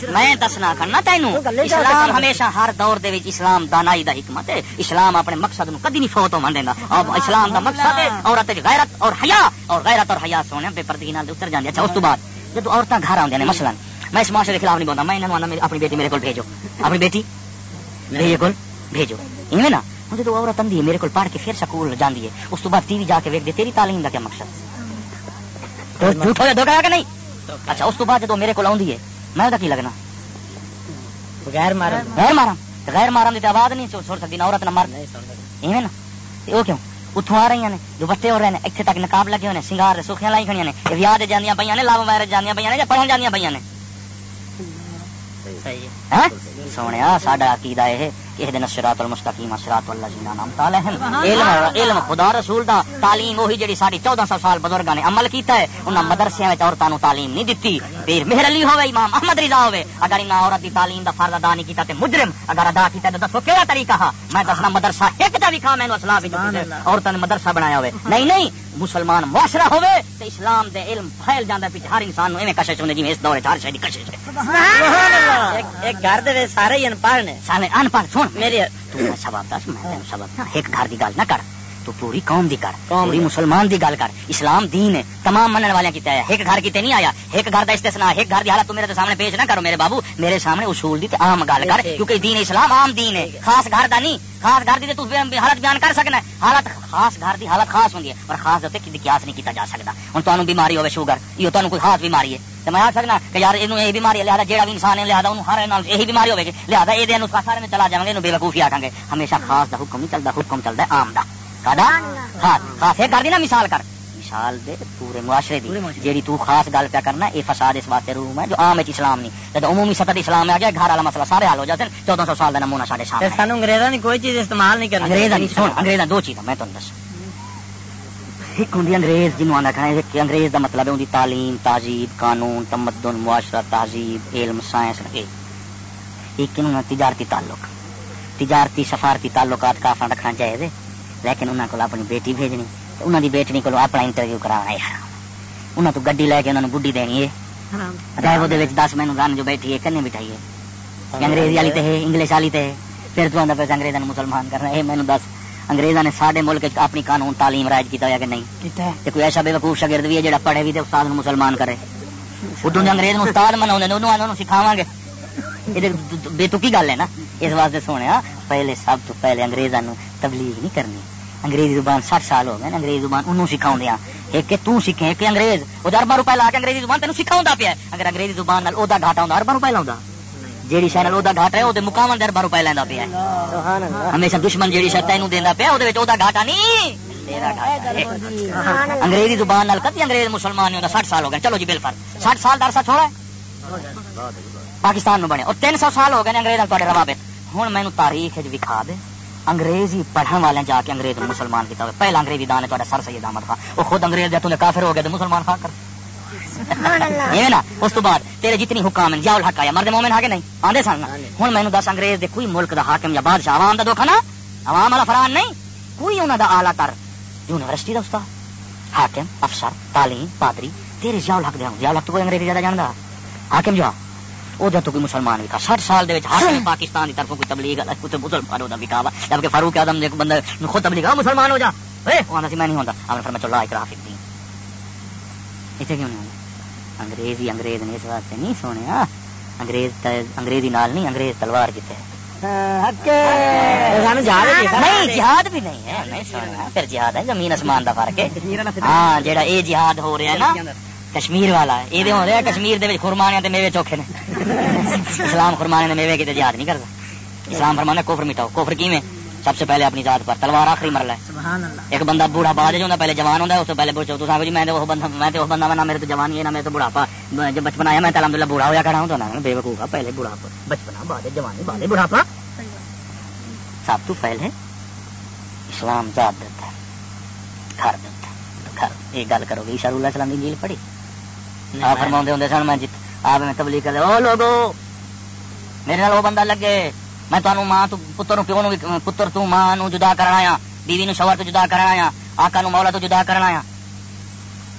میں دسنا کرنا تینوں اسلام ہمیشہ ہر دور دے اسلام دانائی دا حکمت ہے۔ اسلام اپنے مقصد نو کدی نہیں فوت ہونے دینا اسلام دا مقصد ہے عورت غیرت اور حیا۔ اور غیرت اور حیا سونے بے پردگی نال اتر جاندی اچھا اس تو بعد جب عورتیں گھر آدی نے مثلا میں اس معاشرے کے خلاف نہیں بولتا میں انہوں نے اپنی بیٹی میرے کو بھیجو۔ اپنی بیٹی میرے کو بھیجو۔ ایویں نا؟ جب عورت آدھی ہے میرے کو پڑھ کے پھر سکول جاندی ہے۔ اس تو بعد ٹی وی جا کے ویک دے تیری تعلیم کا کیا مقصد؟ جھوٹ ہو دھوکا کہ نہیں؟ اچھا اس بعد جب میرے کو آدھی ہے میں کی لگنا؟ غیر مارا غیر مارا۔ غیر مارن کی آواز نہیں چھوڑ سکتی نہ عورت نہ مرد۔ ایویں نا؟ وہ کیوں؟ اتوں آ رہی ہیں جو بچے ہو رہے ہیں اتنے تک نقاب لگے ہوئے سنگار سوکھیاں لائی کھڑی نے ویاہ جانا پہ نے لو میرج جانا پہ پڑھن جانا پہ سونے ساڈا عقیدہ یہ دن سرات المستقیم علم علم خدا رسول دا تعلیم وہی جڑی ساری سال بزرگاں نے عمل کیتا ہے انہاں تعلیم نہیں مہر علی ہوے امام احمد رضا ہوے اگر انہاں عورت دی تعلیم دا فرض ادا نہیں کیتا تے مجرم اگر ادا کیتا تے دسو کیڑا طریقہ ہا؟ میں دسنا مدرسہ ایک دا بھی کھا بھی عورتوں نے مدرسہ بنایا ہوے نہیں نہیں مسلمان معاشرہ ہوے تے اسلام دے علم پھیل جاندا پیچھے۔ ہر انسان نو ایویں کشش ہوندی جویں اس دور ہر شے دی کشش ہے سبحان اللہ. ایک گھر دے سارے ان پڑھ نے۔ سارے ان پڑھ ہوں میرے سبب دس میں سبب ایک گھر کی گل نہ کر۔ تو پوری قوم دی کر پوری مسلمان دی گل کر۔ اسلام دین ہے تمام منن والے کیتا ہے۔ ایک گھر کیتے نہیں آیا ایک گھر دا استثناء ایک گھر دی حالت تو میرے سامنے پیش نہ کرو میرے بابو۔ میرے سامنے اصول دی تے عام گل کر کیونکہ دین اسلام عام دین ہے۔ خاص گھر دا نہیں خاص گھر دی تو حالت بیان کر سکنا ہے۔ حالت خاص گھر دی حالت خاص ہوندی ہے پر خاص تے قیاس نہیں کیتا جا سکدا۔ ہن تانوں بیماری ہوے شوگر یہ تانوں کوئی خاص بیماری ہے۔ تو میں آ سکنا کہ یار یہ بیماری ہے لہٰذا جہاں بھی انسان ہے لہٰذا انہوں ہر نال یہی بیماری ہوگی لہٰذا یہ سارے میں چلا جائیں گے بے وقوفی آٹھیں گے۔ ہمیشہ خاص دا حکم نہیں چلتا حکم چلتا ہے عام دا۔ کر دینا مثال کر۔ مثال دے پورے معاشرے دی۔ جیڑی تو خاص گل پیا کرنا یہ فساد اس واسطے روم ہے جو عام اسلام نہیں۔ عمومی سطح اسلام آ گیا گھر والا مسئلہ سارے حل ہو جاتے ہیں۔ چودہ سو سال کا نمونہ سارے سامنے سانو انگریزا کوئی چیز استعمال نہیں کرنا انگریزا نہیں انگریزا دو چیزاں میں تمہیں دس ایک ہوں انگریز جنوب آدھا کھانا ایک انگریز دا مطلب ہے ان کی تعلیم تہذیب قانون تمدن معاشرہ تہذیب علم سائنس ایک تجارتی تعلق تجارتی سفارتی تعلقات کافی رکھنا چاہیے لیکن انہوں کو اپنی بیٹی بھیجنی انہوں کی بیٹنی کو اپنا انٹرویو کرانا ہے انہوں تو گڈی لے کے انہوں نے بڈی دینی ہے وہ دس مینو رن جو بیٹھی ہے کنے بٹھائی ہے انگریزی والی تے ہے انگلش والی تے پھر تو آدھا پیسے انگریزوں مسلمان کرنا ہے مینو دس انگریزوں نے سارے ملک اپنی قانون تعلیم رائج کیا ہوا کہ نہیں کوئی ایسا بے وقوف شگرد بھی ہے جہاں پڑھے بھی استاد مسلمان کرے اردو انگریز استاد منا سکھاوا گے بے تکی گل ہے نا اس واسطے سونے پہلے سب تو پہلے انگریزوں تبلیغ نہیں کرنی۔ انگریزی زبان سٹ سال ہو گئے انگریزی زبان انہوں سکھاؤ دیا ایک کہ تو سیکھے ایک انگریز۔ وہ اربا روپئے لا کے انگریزی زبان تینوں سکھاؤں پیا اگر انگریزی زبان گھاٹا جیڑی گھاٹا ہے دے پیا ہمیشہ دشمن جیڑی تینوں پیا گھاٹا نہیں۔ انگریزی زبان انگریز مسلمان نہیں ہوتا سٹ سال ہو گئے۔ چلو جی بالکل سٹ سال درسا چھوڑا پاکستان بنے۔ اور تین سو سال ہو گئے انگریز روابط ہوں مینو تاریخ وکھا دے۔ انگریزی پڑھنے والے جا کے انگریز مسلمان کیا پہلا انگریزی دان ہے سر سید احمد خان۔ وہ خود انگریز تھی کافر ہو گیا تو مسلمان خان کر۔ نا اس بعد تیرے جتنی حکام ہیں جاؤ حق آیا۔ مرد مومن آگے نہیں آدھے سن ہوں مینو دس انگریز دے کوئی ملک دا حاکم یا بادشاہ عوام دا دکھا نا۔ عوام والا فران نہیں۔ کوئی انہوں دا آلہ تر یونیورسٹی دا استاد حاکم افسر تعلیم پادری تیرے جاؤ حق دیا جاؤ حق تو کوئی انگریزی زیادہ جاندا۔ حاکم جو وہ تو کوئی مسلمان بھی تھا۔ سٹھ سال دے حاکم پاکستان کی طرف کوئی تبلیغ مسلمان ہوتا جبکہ فاروق آدم نے بندہ خود تبلیغ مسلمان ہو جا۔ وہ آتا سی میں نہیں ہوتا آپ نے فرمایا کیوں نہیں انگریز نے اس واسطے نہیں انگریز انگریزی نال نہیں انگریز تلوار جہاد بھی نہیں ہے۔ پھر جہاد ہے زمین آسمان فرق ہے۔ ہاں جہاد ہو رہا ہے نا کشمیر والا یہ ہو رہا کشمیر خرمانے میوے چوکھے نے۔ اسلام خرمانے نے میوے کی یاد نہیں کرتا اسلام فرمانے کوفر مٹاؤ۔ کوفر کی میں سب سے پہلے اپنی ذات پر۔ تلوار آخری مرلا ہے۔ ایک بندہ بوڑھا بعد جو پہلے جوان ہوتا ہے اس سے پہلے بچو تو جی میں وہ بندہ میں وہ بندہ نہ میرے تو جوان ہے نہ میرے تو بڑھاپا۔ جب بچپن آیا میں الحمد للہ بوڑھا ہوا کھڑا ہوں تو نا بے وقوفا پہلے بڑھاپا بچپنا بعد جوانی بعد بڑھاپا۔ سب تو پہلے اسلام ذات دیتا ہے گھر دیتا ہے گھر۔ یہ گل کرو گے شاہ اللہ سلام کی جیل پڑھی فرما ہوں سن میں آپ میں تبلیغ کر او لوگو میرے نال وہ بندہ لگے میں تمہیں ماں تو پتر پیو نو پتر تو ماں نو جدا کرنا آیا بیوی نو شوہر تو جدا کرنا آیا آقا نو مولا تو جدا کرنا آیا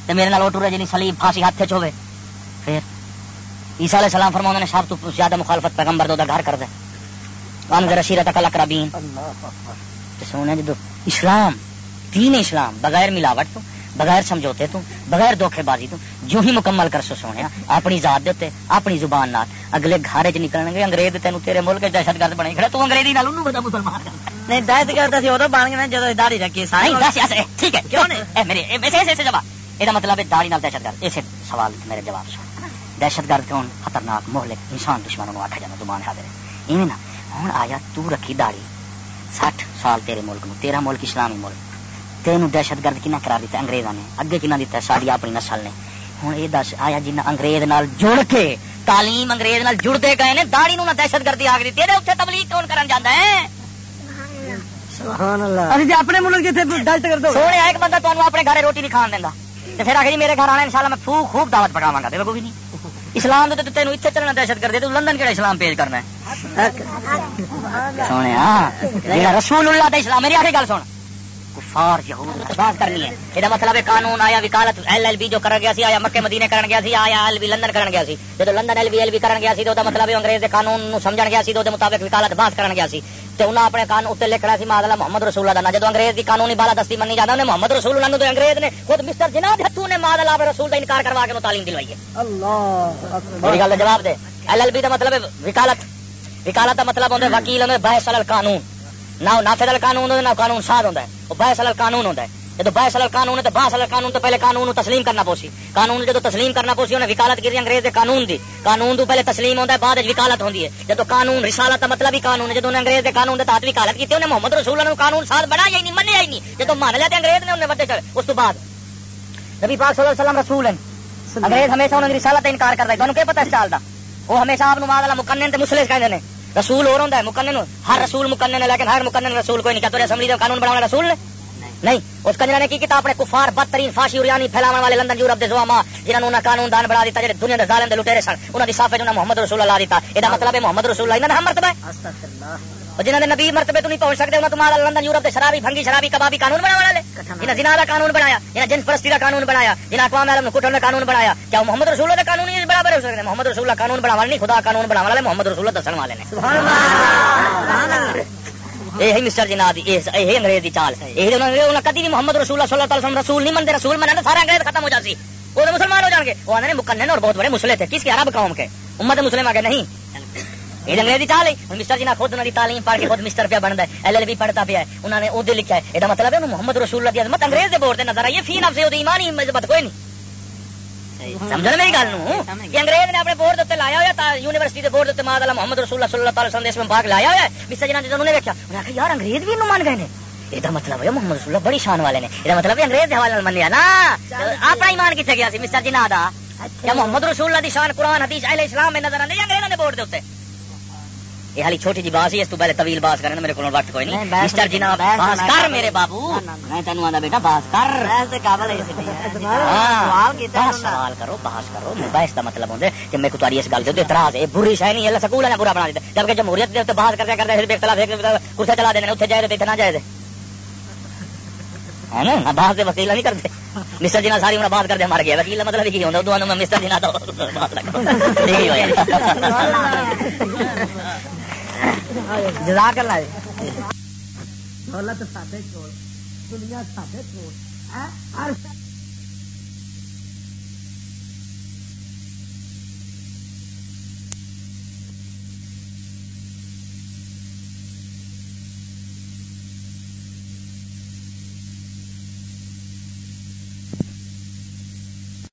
تے میرے نال ٹرے جی سلیب پھانسی ہاتھ چ ہوے پھر عیسیٰ علیہ السلام فرماؤں نے سب تو زیادہ مخالفت پیغمبر دو دا گھر کر دے ان ذرا شیرت کل اقربین تے سونے جدو اسلام دین اسلام بغیر ملاوٹ تو بغیر سمجھوتے تو بغیر دھوکھے بازی تو جو ہی مکمل کر سو سونے اپنی ذات دے اپنی زبان نال۔ اگلے گھر چ نکلن گے انگریز تینو تیرے ملک دہشت گرد بنے کھڑا تو انگریزی نال انہوں بڑا مسلمان نہیں دہشت گرد سی اودوں بن گئے جدوں داڑھی رکھی ساری۔ ٹھیک ہے کیوں نہیں؟ میرے ایسے ایسے جواب۔ یہ مطلب ہے داڑھی نال دہشت گرد۔ سوال میرے جواب سن۔ دہشت گرد کون خطرناک مہلک انسان دشمنوں آخیا جانا زبان حاضر ایویں نا ہوں آیا تو رکھی داڑھی۔ سٹھ سال تیرے ملک میں تیرا ملک اسلامی ملک۔ تین دہشت گرد کنا کرا دیتا انگریزوں نے۔ اگے کنا دیتا ساری اپنی نسل نے۔ ہوں یہ دس آیا جن انگریز نال جڑ کے تعلیم انگریز نال جڑتے گئے نے داڑی نو دہشت گردی آ گئی اتنے تبلیغ کون کرن جانا ہے؟ اپنے ملک سونے ایک بندہ تمہیں اپنے گھر روٹی نہیں کھان دینا پھر آخری میرے گھر آنا ان شاء اللہ میں خوب خوب دعوت پکاوا گا۔ دیکھو بھی نہیں۔ اسلام تو تین اتنے چلنا دہشت تو لندن کہڑا اسلام پیش کرنا ہے؟ سونے رسول اللہ اسلام میری آخری گل سن۔ کفار یہود بات کرنی ہے۔ یہ مطلب ہے قانون آیا وکالت ایل ایل بی جو کر گیا سی آیا مکے مدینے کرن گیا سی آیا ایل بی لندن کرن گیا سی۔ جب London L B L B کرن گیا سی تو مطلب انگریز دے قانون نو سمجھن گیا سی تو مطابق وکالت بات کرن گیا سی۔ تو انہاں اپنے قانون اتنے لکھنا سی مادہ محمد رسول اللہ دا جب انگریز دی قانونی بالا دستی منی جاتا انہیں محمد رسول اللہ تو انگریز نے خود مسٹر جناب ہتھو نے مادہ اللہ رسول دا انکار کروا کے تعلیم دلوائی ہے۔ اللہ میری گل جواب دے۔ ایل ایل بی دا مطلب ہے وکالت۔ وکالت دا مطلب ہے وکیل ہے بحث قانون نہ نافذ قانون ہوتا ہے نہ قانون ساد ہوتا ہے وہ بحث قانون ہوتا ہے جب بحث قانون ہے تو بحث قانون تو پہلے قانون تسلیم کرنا پوسی۔ قانون جب تسلیم کرنا پوسی انہیں وکالت کی انگریز قانون دی۔ قانون تو پہلے تسلیم ہوتا ہے بعد وکالت ہوتی ہے۔ جب قانون رسالت کا مطلب ہی قانون ہے جب انہیں انگریز کے قانون کے تحت وکالت کی انہیں محمد رسول نے قانون ساتھ بڑا ہی نہیں منیا ہی نہیں جب مان لیا انگریز نے انہیں وڈے چڑھ اس تو بعد۔ نبی پاک صلی اللہ علیہ وسلم رسول ہیں۔ انگریز ہمیشہ انہوں نے رسالت انکار کرتا ہے تمہیں کیا پتا اس چال کا وہ ہمیشہ آپ ماد مکن مسلے کہتے ہیں رسول اور ہوتا ہے مکن ہر رسول مکن نے لیکن ہر مکن رسول کوئی نہیں۔ کیا تو اسمبلی کا قانون بنا رسول؟ نے نہیں۔ اس کنجرا نے کی اپنے کفار بدترین فاشی اریانی پھیلاون والے لندن یورپ دے زوما جنہوں نے قانون دان بنا دیتا جڑے دنیا دے ظالم دے لٹیرے سن انہاں دی صافے جو محمد رسول اللہ دیتا اے دا مطلب ہے محمد رسول اللہ انہاں دا مرتبہ ہے۔ استغفر اور جنہوں نے نبی مرتبے تو نہیں پہنچ سکتے انہوں تمہارا لندن یورپ دے شرابی بھنگی شرابی کبابی قانون بنا والے۔ انہاں زنا دا قانون بنایا انہاں جنس پرستی دا قانون بنایا جنہاں اقوام عالم کٹن دا قانون بنایا کیا محمد رسول اللہ دا قانون ہی برابر ہو سکتے محمد رسول اللہ قانون بنا نہیں خدا قانون بنا والے محمد رسول اللہ دسن والے نے۔ اللہ یہ مسٹر جنا یہ انگریز کی چال۔ یہ کدی بھی محمد رسول صلی اللہ علیہ وسلم رسول نہیں منتے رسول منع سارے انگریز ختم ہو جاتی وہ مسلمان ہو جان گے۔ وہ آنے مکن اور بہت بڑے مسلے تھے۔ کس کے؟ عرب قوم کے۔ امت مسلم آگے نہیں۔ یہ انگریزی ہے مسٹر جی خود انہوں تعلیم پڑھ کے خود مسٹر پہ بنتا ہے ایل ایل بی پڑھتا پیا ہے انہوں نے لکھا ہے۔ یہ مطلب ہے محمد رسول اللہ کی عظمت انگریز بورڈ نظر آئی ہے فی نفس ایمان ہی کوئی نہیں۔ میری گل کہ انگریز نے اپنے بورڈ اتنے لایا ہوا یونیورسٹی کے بورڈ اتنے محمد رسول صلی اللہ علیہ وسلم باغ لایا ہوا جنہوں نے انہوں نے دیکھا انہوں نے یار انگریز بھی مان گئے یہ مطلب ہے محمد رسول بڑی شان والے نے۔ یہ مطلب انگریز کے حوالے منیا نا۔ اپنا ایمان کتنے گیا مسٹر جی نا یا محمد رسول اللہ دی شان قرآن حدیث اہل اسلام میں نظر آنے انگریزوں نے بورڈ دے یہ حالی چھوٹی جی باس ہی اس تو پہلے طویل باس کرنا میرے کو وقت کوئی نہیں مسٹر جناب باس کر میرے بابو میں تینوں آدھا بیٹا باس کر سوال کرو باس کرو بحث کا مطلب ہے کہ میرے کو تاری اس گل سے اعتراض ہے بری شہ نہیں ہے سکول ہے برا بنا دیتے جبکہ جمہوریت کے باس کرتے کرتے کرتے چلا دینا اتنے جائے اتنے نہ جائے ہے نا باہر سے وکیلا نہیں کرتے مسٹر جنا ساری ہوں بات کرتے مر گیا وکیل مطلب کی ہوتا میں مسٹر جنا تو جزاک اللہ جی۔ دولت ساڈے کول دنیا ساڈے کول ہاں؟ ہر